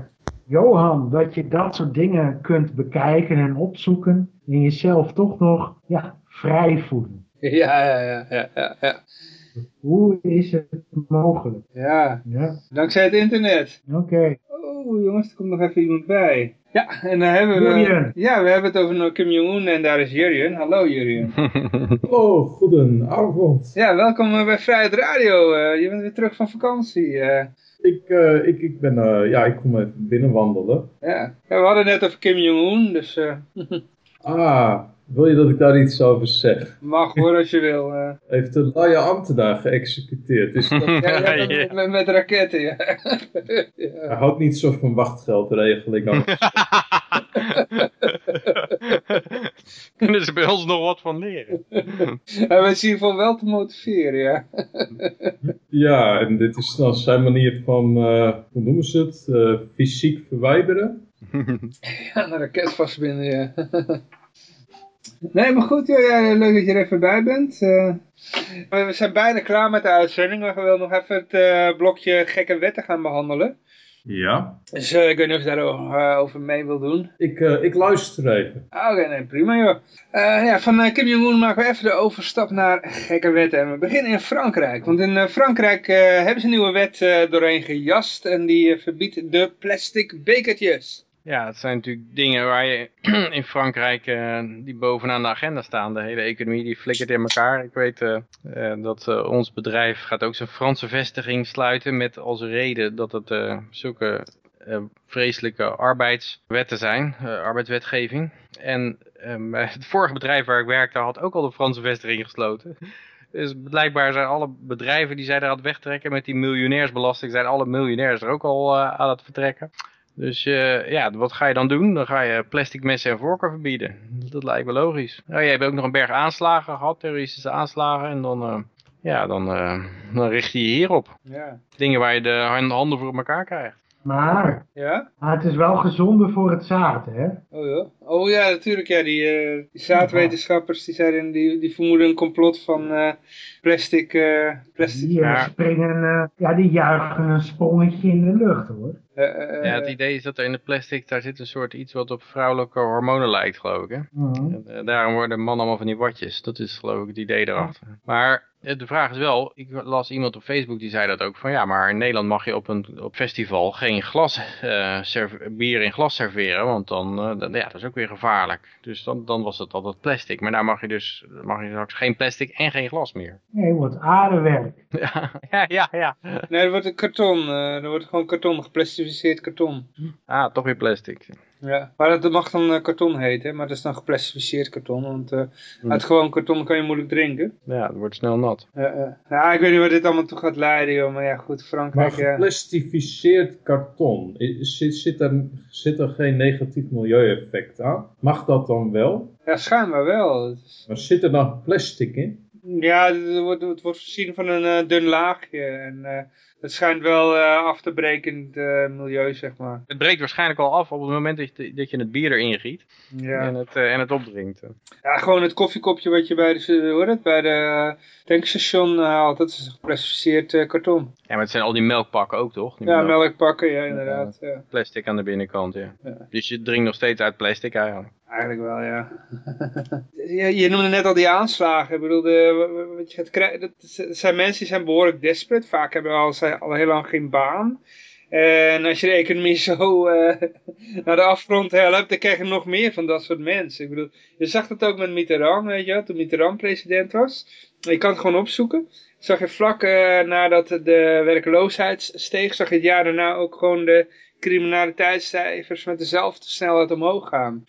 Johan, dat je dat soort dingen kunt bekijken en opzoeken en jezelf toch nog, ja, vrij voelen. ja, ja, ja, ja, ja, ja. Hoe is het mogelijk? ja. Ja, Dankzij het internet. oké. Oh jongens, er komt nog even iemand bij. Ja, en dan hebben we... Jurjen. Ja, we hebben het over Kim Jong-un en daar is Jurjen. Hallo Jurjen. Hallo, goedenavond. Ja, welkom eh, bij Vrijheid Radio. Eh, je bent weer terug van vakantie. eh. Ik, eh, ik, ik ben, eh, ja, ik kom even binnenwandelen. ja. ja, we hadden net over Kim Jong-un, dus eh, Ah, wil je dat ik daar iets over zeg? mag hoor als je wil. eh. Heeft de Laia ambtenaar geëxecuteerd. Is dat, Ja, ja, Ja. met, met, met raketten, ja. ja. hij houdt niet zo van wachtgeldregeling. Kunnen ze bij ons nog wat van leren? Hij was hiervoor wel te motiveren, ja. ja, en dit is dan zijn manier van, eh, hoe noemen ze het? Eh, fysiek verwijderen. Ja, een raket vastbinden, ja. Nee, maar goed, joh, ja, leuk dat je er even bij bent. Eh, we we zijn bijna klaar met de uitzending, maar we willen nog even het eh, blokje gekke wetten gaan behandelen. Ja. Dus eh, ik weet niet of je daarover eh, over mee wil doen. Ik, eh, ik luister even. Ah, Oké, nee, prima joh. Ja, van Kim Jong-un maken we even de overstap naar gekke wetten. En we beginnen in Frankrijk. Want in eh, Frankrijk eh, hebben ze een nieuwe wet eh, doorheen gejast. En die verbiedt de plastic bekertjes. Ja, het zijn natuurlijk dingen waar je in Frankrijk eh, die bovenaan de agenda staan. De hele economie die flikkert in elkaar. Ik weet eh, eh, dat ons bedrijf gaat ook zijn Franse vestiging sluiten met als reden dat het zulke vreselijke arbeidswetten zijn, arbeidswetgeving. En het vorige bedrijf waar ik werkte had ook al de Franse vestiging gesloten. Dus blijkbaar zijn alle bedrijven die zij er aan het wegtrekken met die miljonairsbelasting, zijn alle miljonairs er ook al aan het vertrekken. Dus eh, ja, wat ga je dan doen? Dan ga je plastic messen en vorken verbieden. Dat lijkt me logisch. Nou, je hebt ook nog een berg aanslagen gehad, terroristische aanslagen. En dan, eh, ja, dan, eh, dan richt je je hierop. Ja. Dingen waar je de handen voor elkaar krijgt. Maar, Ja? maar het is wel gezonder voor het zaad, hè? Oh ja. Oh ja, natuurlijk. Ja, die, eh, die zaadwetenschappers die, zeiden, die, die vermoeden een complot van eh, plastic. eh, plastic. Die Ja. springen, eh, ja, die juichen een sprongetje in de lucht, hoor. eh, eh, Ja, het idee is dat er in de plastic, daar zit een soort iets wat op vrouwelijke hormonen lijkt, geloof ik. Hè? Mhm. En, daarom worden mannen allemaal van die watjes. Dat is geloof ik het idee erachter. Maar de vraag is wel, ik las iemand op Facebook die zei dat ook van ja, maar in Nederland mag je op een op festival geen glas, eh, bier in glas serveren, want dan, eh, dan- ja, dat is ook weer gevaarlijk. Dus dan, dan was het altijd plastic. Maar nou mag je dus mag je straks geen plastic en geen glas meer. Nee, het wordt aardewerk. Ja, ja, ja. ja. Nee, er wordt een karton. eh, er wordt gewoon karton, geplastificeerd karton. Ah, toch weer plastic. Ja, maar dat mag dan eh, karton heten, maar dat is dan geplastificeerd karton. Want eh uit gewoon karton kan je moeilijk drinken. Ja, het wordt snel nat. Ja, ik weet niet waar dit allemaal toe gaat leiden, joh. Maar ja, goed, Maar Frankrijk, ja. geplastificeerd karton, zit, zit, er, zit er geen negatief milieueffect aan? Mag dat dan wel? Ja, schijnbaar wel. Het is- Maar zit er dan plastic in? Ja, het wordt, het wordt voorzien van een eh, dun laagje. En eh, het schijnt wel eh, af te breken in het eh, milieu, zeg maar. Het breekt waarschijnlijk al af op het moment dat je, dat je het bier erin giet Ja. en, het, eh, en het opdrinkt. ja, gewoon het koffiekopje wat je bij de, hoor het, bij de tankstation haalt. Dat is geplastificeerd eh, karton. Ja, maar het zijn al die melkpakken ook, toch? Die Ja, melk- melkpakken, ja, inderdaad. Ja. Plastic aan de binnenkant, ja. Ja. Dus je drinkt nog steeds uit plastic eigenlijk. Eigenlijk wel, ja. je, je noemde net al die aanslagen. Ik bedoel, de, wat je gaat krijgen, dat zijn mensen die zijn behoorlijk desperate. Vaak hebben al, zijn al heel lang geen baan. En als je de economie zo uh, naar de afgrond helpt, dan krijg je nog meer van dat soort mensen. Ik bedoel, je zag dat ook met Mitterrand, weet je toen Mitterrand president was. Je kan het gewoon opzoeken. Zag je vlak uh, nadat de werkloosheid steeg, zag je het jaar daarna ook gewoon de criminaliteitscijfers met dezelfde snelheid omhoog gaan.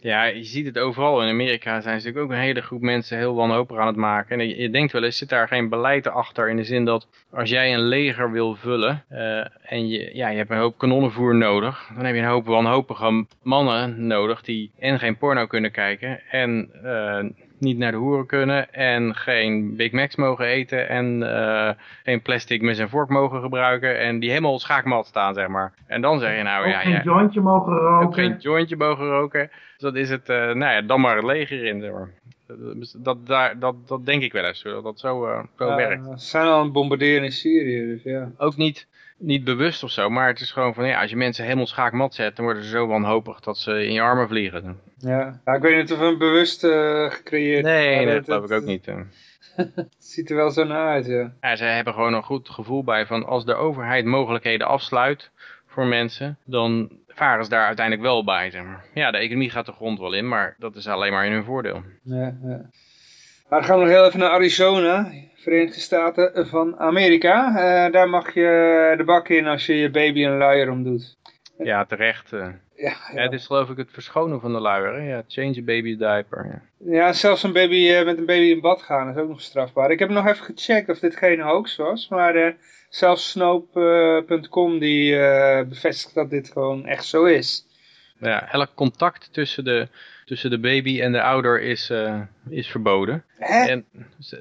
Ja, je ziet het overal. In Amerika zijn ze natuurlijk ook een hele groep mensen heel wanhopig aan het maken. En je, denkt wel eens, zit daar geen beleid achter in de zin dat als jij een leger wil vullen uh, en je, ja, je hebt een hoop kanonnenvoer nodig, dan heb je een hoop wanhopige mannen nodig die en geen porno kunnen kijken en uh, niet naar de hoeren kunnen en geen Big Macs mogen eten en uh, geen plastic met zijn vork mogen gebruiken en die helemaal schaakmat staan, zeg maar. En dan zeg je nou, ook ja... geen ja, jointje mogen roken. Ook geen jointje mogen roken. Dus dat is het, uh, nou ja, dan maar het leger in, zeg maar. Dat, dat, dat, dat, denk ik wel eens, dat dat zo, uh, zo ja, werkt. Ze zijn al aan het bombarderen in Syrië, dus ja. Ook niet, niet bewust of zo, maar het is gewoon van, ja, als je mensen helemaal schaakmat zet, dan worden ze zo wanhopig dat ze in je armen vliegen. Ja, ja ik weet niet of we hem bewust uh, gecreëerd Nee, maar dat het- geloof ik ook niet. uh. Het ziet er wel zo naar uit, ja. Ja, ze hebben gewoon een goed gevoel bij van als de overheid mogelijkheden afsluit voor mensen, dan varen ze daar uiteindelijk wel bij. Zeg maar. Ja, de economie gaat de grond wel in, maar dat is alleen maar in hun voordeel. ja, ja. Maar dan gaan we nog heel even naar Arizona, Verenigde Staten van Amerika. Eh, daar mag je de bak in als je je baby een luier omdoet. Ja, terecht. eh. Ja, Ja, het is geloof ik het verschonen van de luier. Hè? Ja, change a baby's diaper. Ja. Ja, zelfs een baby eh, met een baby in bad gaan is ook nog strafbaar. Ik heb nog even gecheckt of dit geen hoax was, maar zelfs Snoop.com die bevestigt dat dit gewoon echt zo is. Ja, elk contact tussen de, tussen de baby en de ouder is, eh, is verboden. Hè? En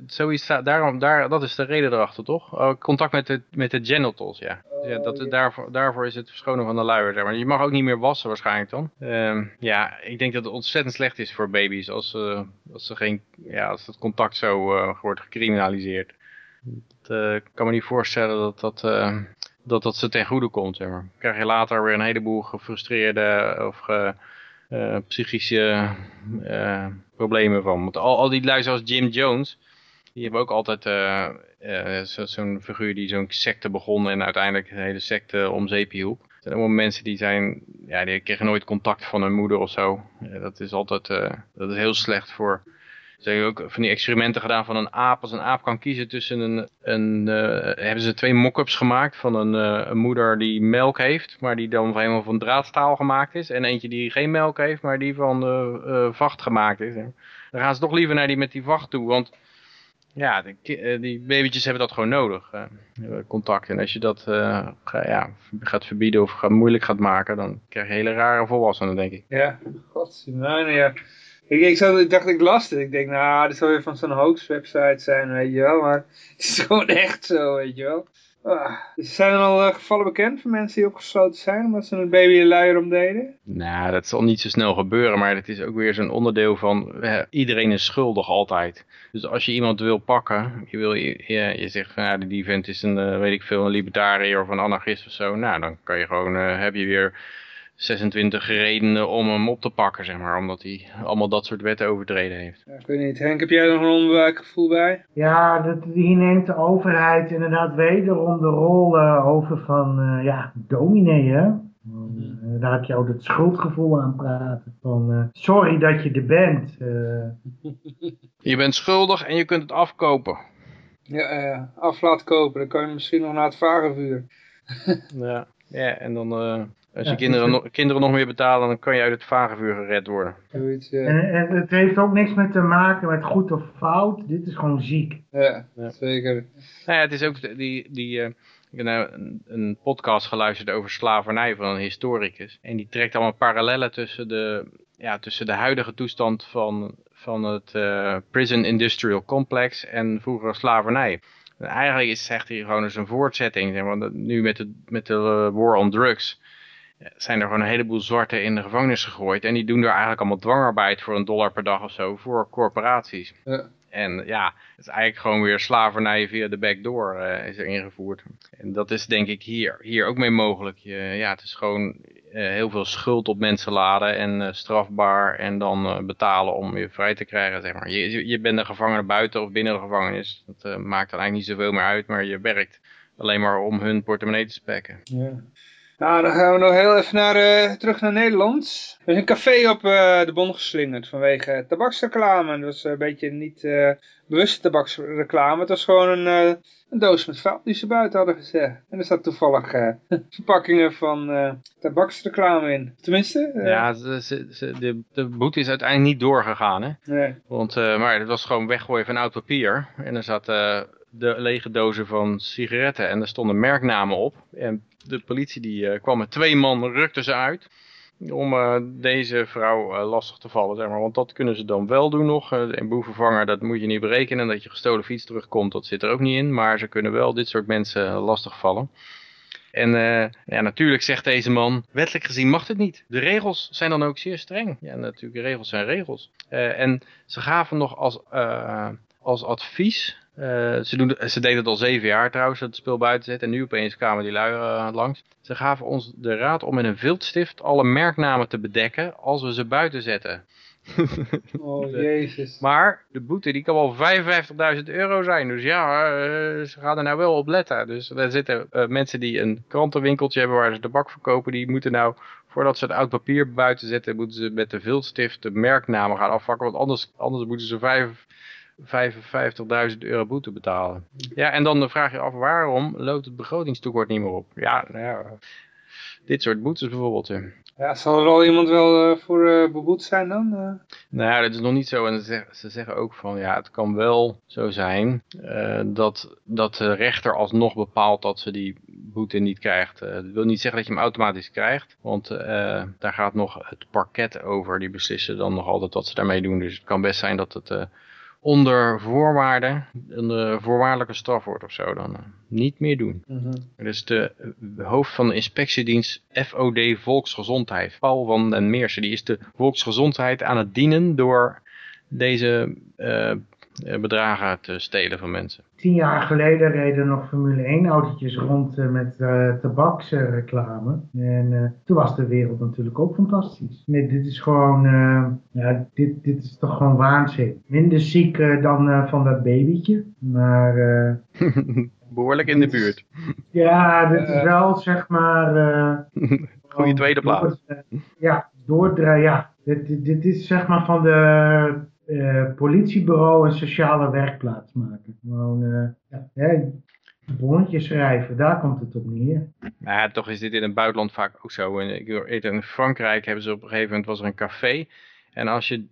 zoiets staat, daarom, daar, dat is de reden erachter, toch? Oh, contact met de, met de genitals, ja. Ja dat, daarvoor, daarvoor is het verschonen van de luier. Zeg maar. Je mag ook niet meer wassen waarschijnlijk dan. Ehm, ja, ik denk dat het ontzettend slecht is voor baby's als, eh, als, ze geen, ja, als het contact zo eh, wordt gecriminaliseerd. Ik kan me niet voorstellen dat dat, eh, dat, dat ze ten goede komt. Zeg maar. Krijg je later weer een heleboel gefrustreerde of ge, eh, psychische eh, problemen van. Want al, al die lui zoals Jim Jones, die hebben ook altijd eh, eh, zo- zo'n figuur die zo'n secte begon en uiteindelijk de hele secte om zeep hielp. Het zijn allemaal mensen die zijn, ja, die kregen nooit contact van hun moeder of zo. Dat is altijd, eh, dat is heel slecht voor. Ze hebben ook van die experimenten gedaan van een aap. Als een aap kan kiezen tussen een, een eh, hebben ze twee mock-ups gemaakt van een, eh, een moeder die melk heeft, maar die dan helemaal van draadstaal gemaakt is. En eentje die geen melk heeft, maar die van eh, vacht gemaakt is. Dan gaan ze toch liever naar die met die vacht toe, want ja, die babytjes hebben dat gewoon nodig, contact. En als je dat ja, gaat verbieden of gaat, moeilijk gaat maken, dan krijg je hele rare volwassenen, denk ik. Ja, god, nou, nou ja. Ik, ik, zat, ik dacht ik las het. Ik denk, nou, dit zal weer van zo'n hoax website zijn, weet je wel. Maar het is gewoon echt zo, weet je wel. Ah, zijn er al eh, gevallen bekend van mensen die opgesloten zijn omdat ze een baby een luier omdeden? Nou, dat zal niet zo snel gebeuren, maar het is ook weer zo'n onderdeel van eh, iedereen is schuldig altijd. Dus als je iemand wil pakken, je, wil, je, je, zegt van ja, die vent is een, eh, weet ik veel, een libertariër of een anarchist of zo. Nou, dan kan je gewoon, heb je weer 26 redenen om hem op te pakken, zeg maar. Omdat hij allemaal dat soort wetten overtreden heeft. Ja, ik weet niet. Henk, heb jij er nog een onbuikgevoel bij? Ja, dat, hier neemt de overheid inderdaad wederom de rol eh, over van eh, ja, dominee, hè? Eh, daar heb je ook het schuldgevoel aan praten. Van, eh, sorry dat je er bent. eh. Je bent schuldig en je kunt het afkopen. Ja, eh, af laat kopen. Dan kan je misschien nog naar het vagevuur. Ja, ja en dan eh, als je Ja, kinderen, nog, kinderen nog meer betalen, dan kan je uit het vagevuur gered worden. Zoiets, ja. En, en het heeft ook niks met te maken met goed of fout. Dit is gewoon ziek. Ja, Ja. zeker. Nou ja, het is ook die, die eh, ik heb nou een, een podcast geluisterd over slavernij van een historicus. En die trekt allemaal parallellen tussen de, ja, tussen de huidige toestand van, van het eh, prison industrial complex en vroeger slavernij. En eigenlijk is, zegt hij gewoon eens een voortzetting. zeg maar, dat nu met de, met de eh, war on drugs zijn er gewoon een heleboel zwarten in de gevangenis gegooid. En die doen er eigenlijk allemaal dwangarbeid voor een dollar per dag of zo voor corporaties. Ja. En ja, het is eigenlijk gewoon weer slavernij via de backdoor eh, is er ingevoerd. En dat is denk ik hier, hier ook mee mogelijk. Je, ja, het is gewoon eh, heel veel schuld op mensen laden en eh, strafbaar en dan betalen om je vrij te krijgen. Zeg maar. je, je bent een gevangene buiten of binnen de gevangenis. Dat maakt dan eigenlijk niet zoveel meer uit, maar je werkt alleen maar om hun portemonnee te spekken. Ja. Nou, dan gaan we nog heel even naar, eh, terug naar Nederland. Er is een café op eh, de bon geslingerd vanwege tabaksreclame. Dat was een beetje niet eh, bewuste tabaksreclame. Het was gewoon een, een doos met vuil die ze buiten hadden gezet. En er zat toevallig verpakkingen van tabaksreclame in. Tenminste. Ja, ze, ze, ze- de, de boete is uiteindelijk niet doorgegaan, hè. Nee. Want, maar het was gewoon weggooien van oud papier. En er zaten de lege dozen van sigaretten en er stonden merknamen op. En de politie die eh, kwam met twee man, rukte ze uit. Om eh, deze vrouw eh, lastig te vallen, zeg maar. Want dat kunnen ze dan wel doen nog. Eh, en boevenvanger, dat moet je niet berekenen. Dat je gestolen fiets terugkomt, dat zit er ook niet in. Maar ze kunnen wel dit soort mensen lastig vallen. En ja, natuurlijk zegt deze man, wettelijk gezien mag het niet. De regels zijn dan ook zeer streng. Ja, natuurlijk, regels zijn regels. En ze gaven nog als, als advies, eh, ze, doen, ze deden het al zeven jaar trouwens, dat het spul buiten zet. En nu opeens kwamen die lui eh, langs. Ze gaven ons de raad om met een viltstift alle merknamen te bedekken als we ze buiten zetten. Oh, jezus. Maar de boete die kan wel 55.000 euro zijn. Dus ja, eh, ze gaan er nou wel op letten. Dus er zitten eh, mensen die een krantenwinkeltje hebben waar ze de bak verkopen. Die moeten nou, voordat ze het oud papier buiten zetten, moeten ze met de viltstift de merknamen gaan afvakken. Want anders, anders moeten ze vijf- 55.000 euro boete betalen. Ja, en dan vraag je af waarom loopt het begrotingstekort niet meer op? Ja, nou ja, dit soort boetes bijvoorbeeld. ja. Zal er al iemand wel eh, voor eh, beboet zijn dan? Eh, Nou ja, dat is nog niet zo. En ze zeggen, ze zeggen ook van, ja, het kan wel zo zijn dat, dat de rechter alsnog bepaalt dat ze die boete niet krijgt. Dat wil niet zeggen dat je hem automatisch krijgt, want daar gaat nog het parket over. Die beslissen dan nog altijd wat ze daarmee doen. Dus het kan best zijn dat het onder voorwaarden, een voorwaardelijke straf wordt of zo, dan eh, niet meer doen. Dus de eh, hoofd van de inspectiedienst FOD Volksgezondheid, Paul van den Meersen, die is de volksgezondheid aan het dienen door deze eh, eh, bedragen te stelen van mensen. Tien jaar geleden reden nog Formule 1 autootjes rond eh, met eh, tabaksreclame. En eh, toen was de wereld natuurlijk ook fantastisch. Nee, dit is gewoon, eh, ja, dit, dit is toch gewoon waanzin. Minder ziek eh, dan eh, van dat babytje. Maar eh, Behoorlijk in de buurt. ja, dit is wel zeg maar... eh, Goeie tweede plaats. door- ja, doordra ja. Dit, dit, dit is zeg maar van de eh, politiebureau een sociale werkplaats maken. Gewoon, eh ja, hè, bonnetjes schrijven, daar komt het op neer. Maar ja, toch is dit in het buitenland vaak ook zo. En ik weet in Frankrijk hebben ze op een gegeven moment was er een café. En als je,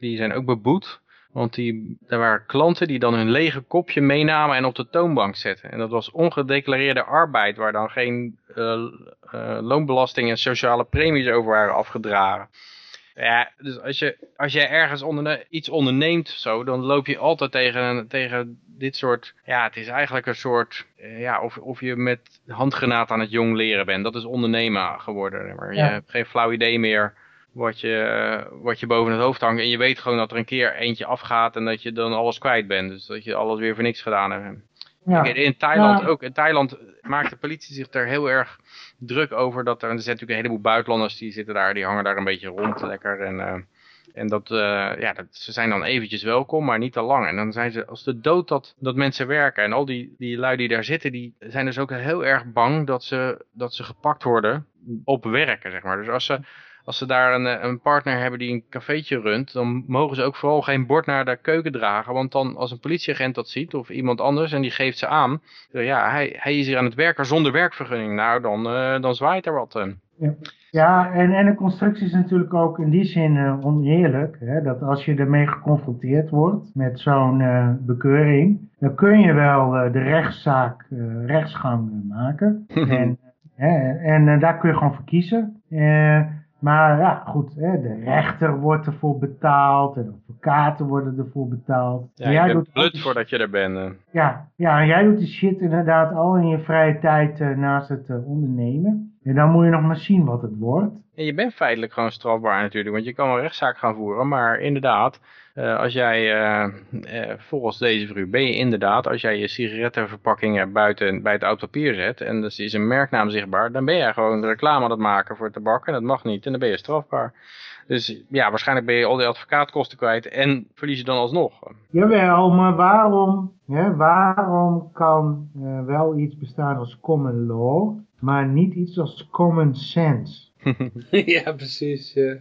die zijn ook beboet. Want die, er waren klanten die dan hun lege kopje meenamen en op de toonbank zetten. En dat was ongedeclareerde arbeid, waar dan geen eh, eh, loonbelasting en sociale premies over waren afgedragen. Ja, dus als je, als jij ergens onderne iets onderneemt, zo, dan loop je altijd tegen, tegen dit soort... Ja, het is eigenlijk een soort... eh, ja, of, of je met handgranaat aan het jong leren bent. Dat is ondernemen geworden. Maar je hebt geen flauw idee meer wat je, wat je boven het hoofd hangt. En je weet gewoon dat er een keer eentje afgaat en dat je dan alles kwijt bent. Dus dat je alles weer voor niks gedaan hebt. Ja, Kijk, In Thailand Ja. ook. In Thailand maakt de politie zich er heel erg druk over. Dat er, er zijn natuurlijk een heleboel buitenlanders die zitten daar, die hangen daar een beetje rond lekker. En, eh, en dat, eh, ja, dat, ze zijn dan eventjes welkom, maar niet te lang. En dan zijn ze als de dood dat, dat mensen werken. En al die, die lui die daar zitten, die zijn dus ook heel erg bang dat ze, dat ze gepakt worden op werken, zeg maar. Dus als ze, als ze daar een, eh, een partner hebben die een cafeetje runt, dan mogen ze ook vooral geen bord naar de keuken dragen. Want dan als een politieagent dat ziet, of iemand anders, en die geeft ze aan, ja, hij, hij is hier aan het werken zonder werkvergunning. Nou, dan, eh, dan zwaait er wat. eh. Ja, en, en de constructie is natuurlijk ook in die zin eh, oneerlijk. Hè, dat als je ermee geconfronteerd wordt met zo'n eh, bekeuring, dan kun je wel eh, de rechtszaak, eh, rechtsgang eh, maken. en hè, en eh, daar kun je gewoon voor kiezen. Maar ja, goed, hè, de rechter wordt ervoor betaald, en de advocaten worden ervoor betaald. Ja, En jij doet blut voordat je er bent. eh. ja, ja, en jij doet die shit inderdaad al in je vrije tijd eh, naast het eh, ondernemen. En dan moet je nog maar zien wat het wordt. En je bent feitelijk gewoon strafbaar natuurlijk, want je kan een rechtszaak gaan voeren. Maar inderdaad, eh, als jij eh, eh, volgens deze VU ben je inderdaad, als jij je sigarettenverpakkingen buiten bij het oud papier zet en er is een merknaam zichtbaar, dan ben jij gewoon reclame aan het maken voor tabak en dat mag niet en dan ben je strafbaar. Dus ja, waarschijnlijk ben je al die advocaatkosten kwijt en verlies je dan alsnog. Jawel, maar waarom, hè, waarom kan wel iets bestaan als common law, maar niet iets als common sense? ja, precies. ja.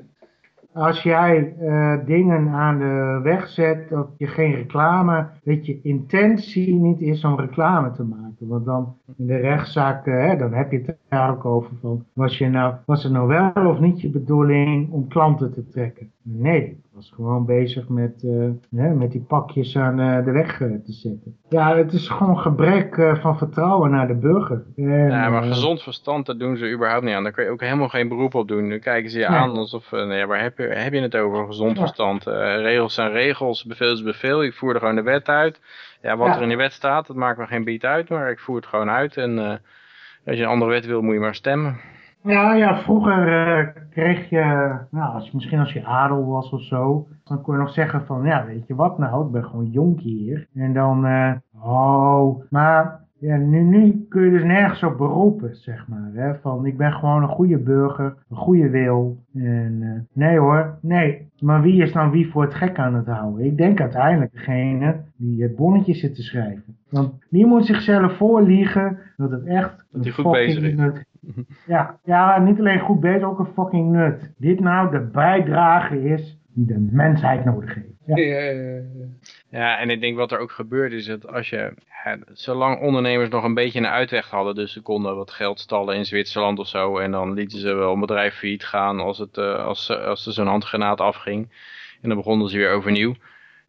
Als jij eh, dingen aan de weg zet dat je geen reclame, dat je intentie niet is om reclame te maken. Want dan in de rechtszaak, eh, hè, dan heb je het daar ook over van, was, je nou, was het nou wel of niet je bedoeling om klanten te trekken? Nee, ik was gewoon bezig met, eh, hè, met die pakjes aan eh, de weg te zetten. Ja, het is gewoon gebrek van vertrouwen naar de burger. En, Ja, maar gezond verstand, dat doen ze überhaupt niet aan. Daar kun je ook helemaal geen beroep op doen. Nu kijken ze je Nee. aan alsof, nee, waar heb je, heb je het over? Gezond Ja. verstand. Regels zijn regels, bevel is bevel. Ik voer er gewoon de wet uit. Ja, wat Ja. er in de wet staat, dat maakt me geen biet uit, maar ik voer het gewoon uit. En eh, als je een andere wet wil, moet je maar stemmen. Ja, ja, vroeger eh, kreeg je, nou, als, misschien als je adel was of zo, dan kon je nog zeggen van, ja, weet je wat nou, ik ben gewoon jonk hier. En dan, eh, oh, maar ja, nu, nu kun je dus nergens op beroepen, zeg maar. Hè, van, ik ben gewoon een goede burger, een goede wil. En eh, nee hoor, nee. Maar wie is dan wie voor het gek aan het houden? Ik denk uiteindelijk degene die het bonnetje zit te schrijven. Want die moet zichzelf voorliegen dat het echt Dat hij een goed bezig is. nut ja, ja, niet alleen goed bezig, ook een fucking nut. Dit nou de bijdrage is die de mensheid nodig heeft. Ja. Ja, en ik denk wat er ook gebeurt is dat als je, zolang ondernemers nog een beetje een uitweg hadden, dus ze konden wat geld stallen in Zwitserland of zo, en dan lieten ze wel een bedrijf failliet gaan als, het, eh, als, als er zo'n handgranaat afging, en dan begonnen ze weer overnieuw.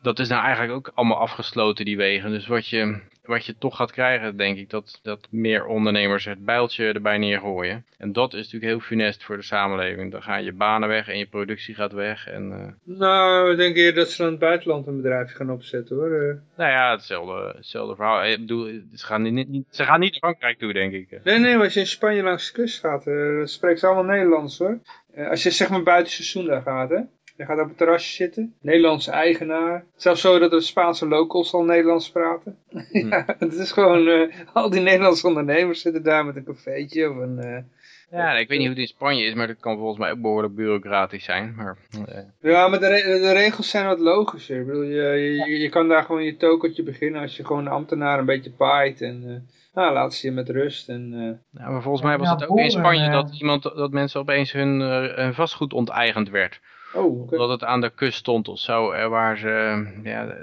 Dat is nou eigenlijk ook allemaal afgesloten, die wegen. Dus wat je, wat je toch gaat krijgen, denk ik, dat, dat meer ondernemers het bijltje erbij neergooien. En dat is natuurlijk heel funest voor de samenleving. Dan gaan je banen weg en je productie gaat weg. En, eh, Nou, ik denk eerder dat ze dan in het buitenland een bedrijf gaan opzetten hoor. Eh, Nou ja, hetzelfde, hetzelfde verhaal. Ik bedoel, ze gaan niet, niet, ze gaan niet naar Frankrijk toe, denk ik. Nee, nee, maar als je in Spanje langs de kust gaat, eh dan spreken ze allemaal Nederlands hoor. Eh, als je zeg maar buiten seizoen daar gaat, hè. Je gaat op het terrasje zitten, Nederlandse eigenaar. Zelfs zo dat de Spaanse locals al Nederlands praten. ja, het is gewoon, eh, al die Nederlandse ondernemers zitten daar met een cafeetje of een... eh, Ja, ik weet niet hoe het in Spanje is, maar dat kan volgens mij ook behoorlijk bureaucratisch zijn. Maar, eh, Ja, maar de, re- de regels zijn wat logischer. Ik bedoel, je, je, je kan daar gewoon je tokentje beginnen als je gewoon de ambtenaar een beetje paait. En eh, nou, laat ze je met rust. En, eh, nou, maar volgens mij was Ja, het ook in Spanje dat, iemand, dat mensen opeens hun, eh, hun vastgoed onteigend werd. Oh. Dat het aan de kust stond of zo, eh, waar ze... Ja,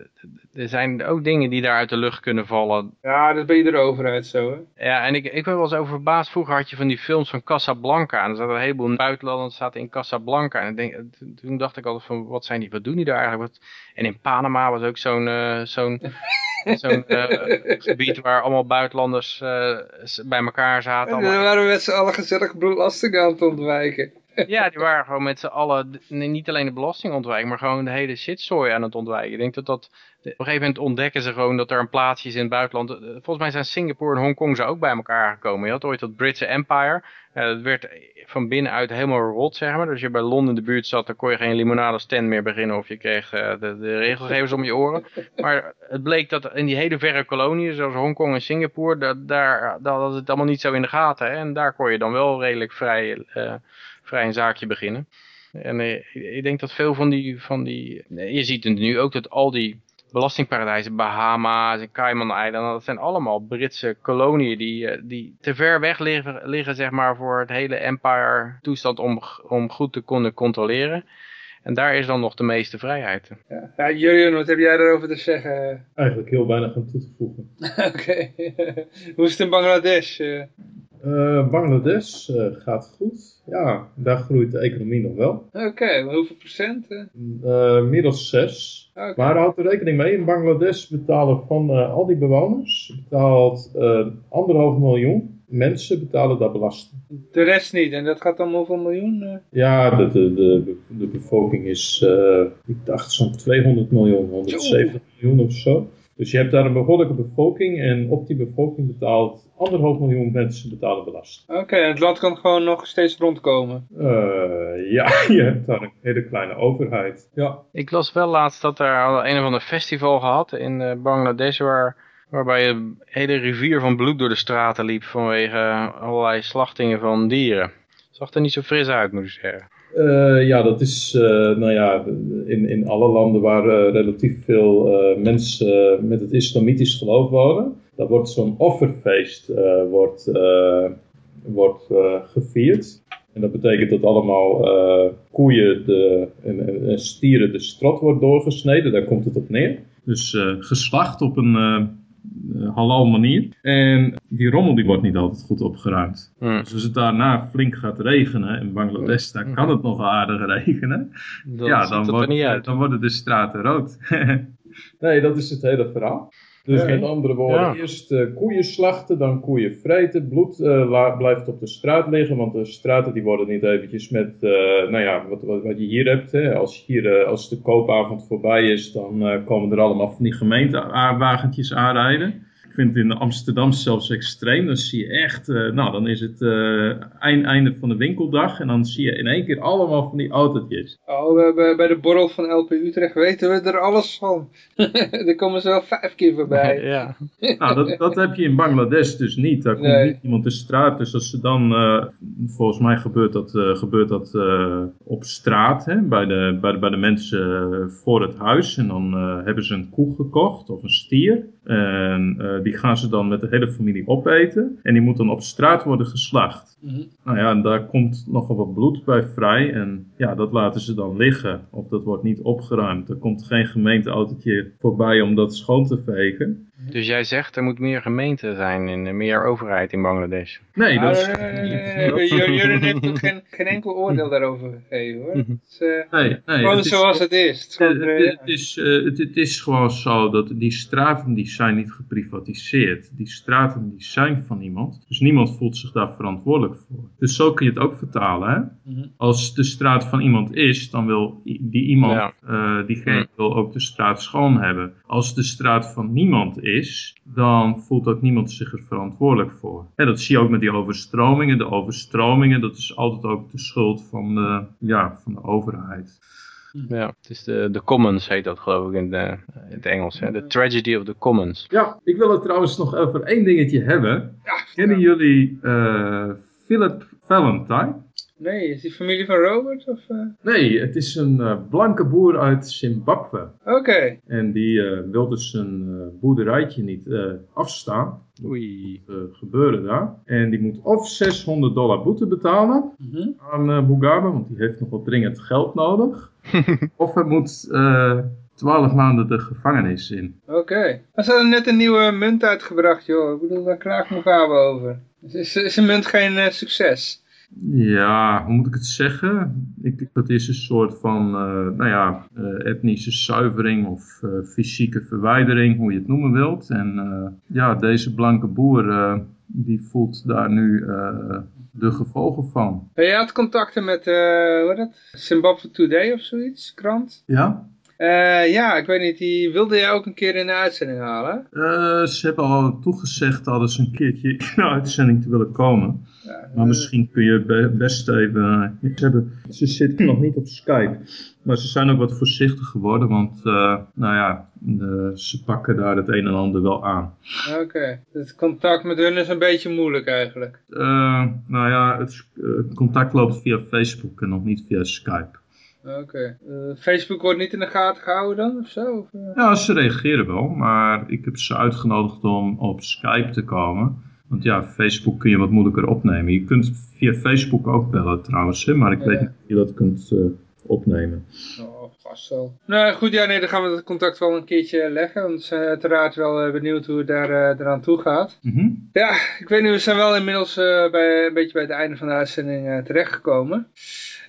er zijn ook dingen die daar uit de lucht kunnen vallen. Ja, dat ben je de overheid zo, hè. Ja, en ik, ik ben wel eens over verbaasd. Vroeger had je van die films van Casablanca. En er zaten een heleboel buitenlanders zaten in Casablanca. En denk, toen dacht ik altijd van, wat zijn die, wat doen die daar eigenlijk? Wat, en in Panama was ook zo'n eh, zo'n zo'n eh, gebied waar allemaal buitenlanders eh, bij elkaar zaten. En dan waren we met z'n allen gezellig belasting aan het ontwijken. Ja, die waren gewoon met z'n allen, niet alleen de belasting ontwijken, maar gewoon de hele shitzooi aan het ontwijken. Ik denk dat dat, op een gegeven moment ontdekken ze gewoon dat er een plaatsje is in het buitenland. Eh, Volgens mij zijn Singapore en Hongkong zo ook bij elkaar gekomen. Je had ooit dat Britse Empire. Eh, dat werd van binnenuit helemaal rot, zeg maar. Dus als je bij Londen in de buurt zat, dan kon je geen limonade stand meer beginnen of je kreeg eh, de, regelgevers om je oren. Maar het bleek dat in die hele verre koloniën, zoals Hongkong en Singapore, dat, daar dat had het allemaal niet zo in de gaten. Hè? En daar kon je dan wel redelijk vrij... eh, vrij een zaakje beginnen. En eh, ik denk dat veel van die, van die nee, je ziet het nu ook dat al die belastingparadijzen, Bahama's en Cayman-eilanden, dat zijn allemaal Britse koloniën die, eh, die te ver weg liggen, liggen zeg maar, voor het hele empire toestand om, om goed te kunnen controleren. En daar is dan nog de meeste vrijheid. Ja, wat heb jij daarover te zeggen? Eigenlijk heel weinig aan toe te voegen. Oké. Hoe is het in Bangladesh? Eh, Bangladesh eh, gaat goed. Ja, daar groeit de economie nog wel. Oké, hoeveel procent? dan zes. Oké. Maar houd er rekening mee, in Bangladesh betalen van eh, al die bewoners, betaalt anderhalf miljoen mensen betalen daar belasting. De rest niet. En dat gaat dan hoeveel miljoen? Ja, de, de, de, de bevolking is, ik dacht zo'n 200 miljoen, 170 miljoen of zo. Dus je hebt daar een behoorlijke bevolking en op die bevolking betaalt anderhalf miljoen mensen betalen belasting. Oké, en het land kan gewoon nog steeds rondkomen. Eh, ja, je hebt daar een hele kleine overheid. Ja. Ik las wel laatst dat er al een of ander festival gehad in eh, Bangladesh waar, waarbij een hele rivier van bloed door de straten liep vanwege allerlei slachtingen van dieren. Zag er niet zo fris uit, moet ik zeggen. Eh, ja, dat is, eh, nou ja, in, in alle landen waar eh, relatief veel mensen met het islamitisch geloof wonen, daar wordt zo'n offerfeest wordt, wordt, gevierd. En dat betekent dat allemaal koeien de, en, en- en stieren de strot wordt doorgesneden, daar komt het op neer. Dus geslacht op een halal manier. En die rommel die wordt niet altijd goed opgeruimd. Hm. Dus als het daarna flink gaat regenen, in Bangladesh daar kan het nog aardig regenen. Dan ja, dan, het wordt, niet uit. dan worden de straten rood. nee, dat is het hele verhaal. Dus met andere woorden, Ja. eerst eh, koeien slachten, dan koeien vreten. Bloed la- blijft op de straat liggen, want de straten die worden niet eventjes met, eh, nou ja, wat, wat, wat je hier hebt. Hè. Als, hier, als de koopavond voorbij is, dan komen er allemaal van die gemeentewagentjes aanrijden. Ik vind het in Amsterdam zelfs extreem. Dan zie je echt, eh, nou dan is het eh, eind, einde van de winkeldag en dan zie je in één keer allemaal van die autootjes. Oh, we hebben bij de borrel van LP Utrecht weten we er alles van. Daar komen ze wel vijf keer voorbij. Ja. Nou, dat, dat heb je in Bangladesh dus niet. Daar komt Nee. niet iemand de straat. Dus als ze dan, eh, volgens mij gebeurt dat, eh, gebeurt dat eh, op straat, hè, bij, de, bij, de, bij de mensen voor het huis. En dan eh, hebben ze een koe gekocht of een stier. En eh, die gaan ze dan met de hele familie opeten. En die moet dan op straat worden geslacht. Mhm. Nou ja, en daar komt nogal wat bloed bij vrij. En ja, dat laten ze dan liggen. Of dat wordt niet opgeruimd. Er komt geen gemeenteautootje voorbij om dat schoon te vegen. Dus jij zegt er moet meer gemeente zijn en eh, meer overheid in Bangladesh. Nee, dat is... Nee. Jullie heeft ook geen, geen enkel oordeel daarover gegeven hoor. Het is eh, Nee, nee, gewoon het is, zoals het is. Het is eh, gewoon, eh, het, het is, eh, het, het is gewoon zo dat die straten die zijn niet geprivatiseerd. Die straten die zijn van niemand. Dus niemand voelt zich daar verantwoordelijk voor. Dus zo kun je het ook vertalen. Hè? Mhm. Als de straat van iemand is, dan wil die iemand, Ja. eh, diegene Hm. wil ook de straat schoon hebben. Als de straat van niemand is, dan voelt ook niemand zich er verantwoordelijk voor. En dat zie je ook met die overstromingen. De overstromingen, dat is altijd ook de schuld van de, ja, van de overheid. Ja, het is de, de Commons heet dat geloof ik in, de, in het Engels. Hè? The Tragedy of the Commons. Ja, ik wil het trouwens nog over één dingetje hebben. Kennen jullie eh, Philip Valentine? Nee, is die familie van Robert? Of, eh? Nee, het is een eh, blanke boer uit Zimbabwe. Oké. En die eh, wil dus zijn eh, boerderijtje niet eh, afstaan. Oei. eh, gebeuren daar. En die moet of 600 dollar boete betalen Mhm. aan eh Mugabe, want die heeft nog wat dringend geld nodig. of hij moet eh 12 maanden de gevangenis in. Oké. Maar ze hadden net een nieuwe munt uitgebracht, joh. Ik bedoel, daar kraakt Mugabe over. Is, is, is een munt geen succes? Ja, hoe moet ik het zeggen? Ik denk dat is een soort van, eh, nou ja, eh, etnische zuivering of eh, fysieke verwijdering, hoe je het noemen wilt. En ja, deze blanke boer, die voelt daar nu de gevolgen van. Je had contacten met, hoe heet dat? Zimbabwe Today of zoiets, krant? Ja? Eh, ja, ik weet niet, die wilde jij ook een keer in de uitzending halen? Eh, ze hebben al toegezegd dat ze een keertje in de uitzending te willen komen. Ja, Maar misschien kun je be- best even... Ze, hebben, ze zitten nog niet op Skype. Maar ze zijn ook wat voorzichtig geworden. Want, eh, nou ja, de- ze pakken daar het een en ander wel aan. Oké, het contact met hun is een beetje moeilijk eigenlijk. Eh, nou ja, het eh, contact loopt via Facebook en nog niet via Skype. Oké. Eh, Facebook wordt niet in de gaten gehouden dan, of zo? Of, eh? Ja, ze reageren wel. Maar ik heb ze uitgenodigd om op Skype te komen. Want ja, Facebook kun je wat moeilijker opnemen. Je kunt via Facebook ook bellen trouwens. Hè, maar ik Ja. weet niet of je dat kunt eh, opnemen. Oh, vast wel. Nou goed, ja, nee, dan gaan we het contact wel een keertje leggen. Want we zijn uiteraard wel benieuwd hoe het daar eraan toe gaat. Mhm. Ja, ik weet niet, we zijn wel inmiddels bij, een beetje bij het einde van de uitzending terechtgekomen.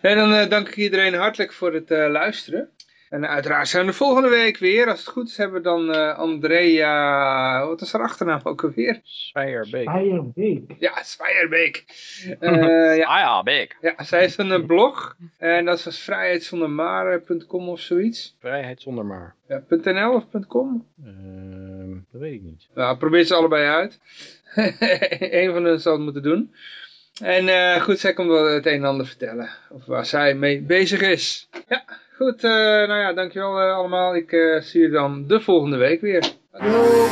En dan eh, dank ik iedereen hartelijk voor het eh, luisteren. En uiteraard zijn we de volgende week weer. Als het goed is hebben we dan eh, Andrea... Wat is haar achternaam ook alweer? Zwijerbeek. Eierbeek. Ja, Zwijerbeek. Eh ja, Ah ja, Beek. ja, zij heeft een blog. En dat is vrijheidszondermare.com of zoiets. Vrijheid zonder maar. Ja, .nl of .com? Ehm, dat weet ik niet. Nou, probeer ze allebei uit. Eén van hen zal het moeten doen. En eh, goed, zij komt wel het een en ander vertellen. Of waar zij mee bezig is. Ja, goed. eh, nou ja, dankjewel eh, allemaal. Ik zie je dan de volgende week weer. Hallo.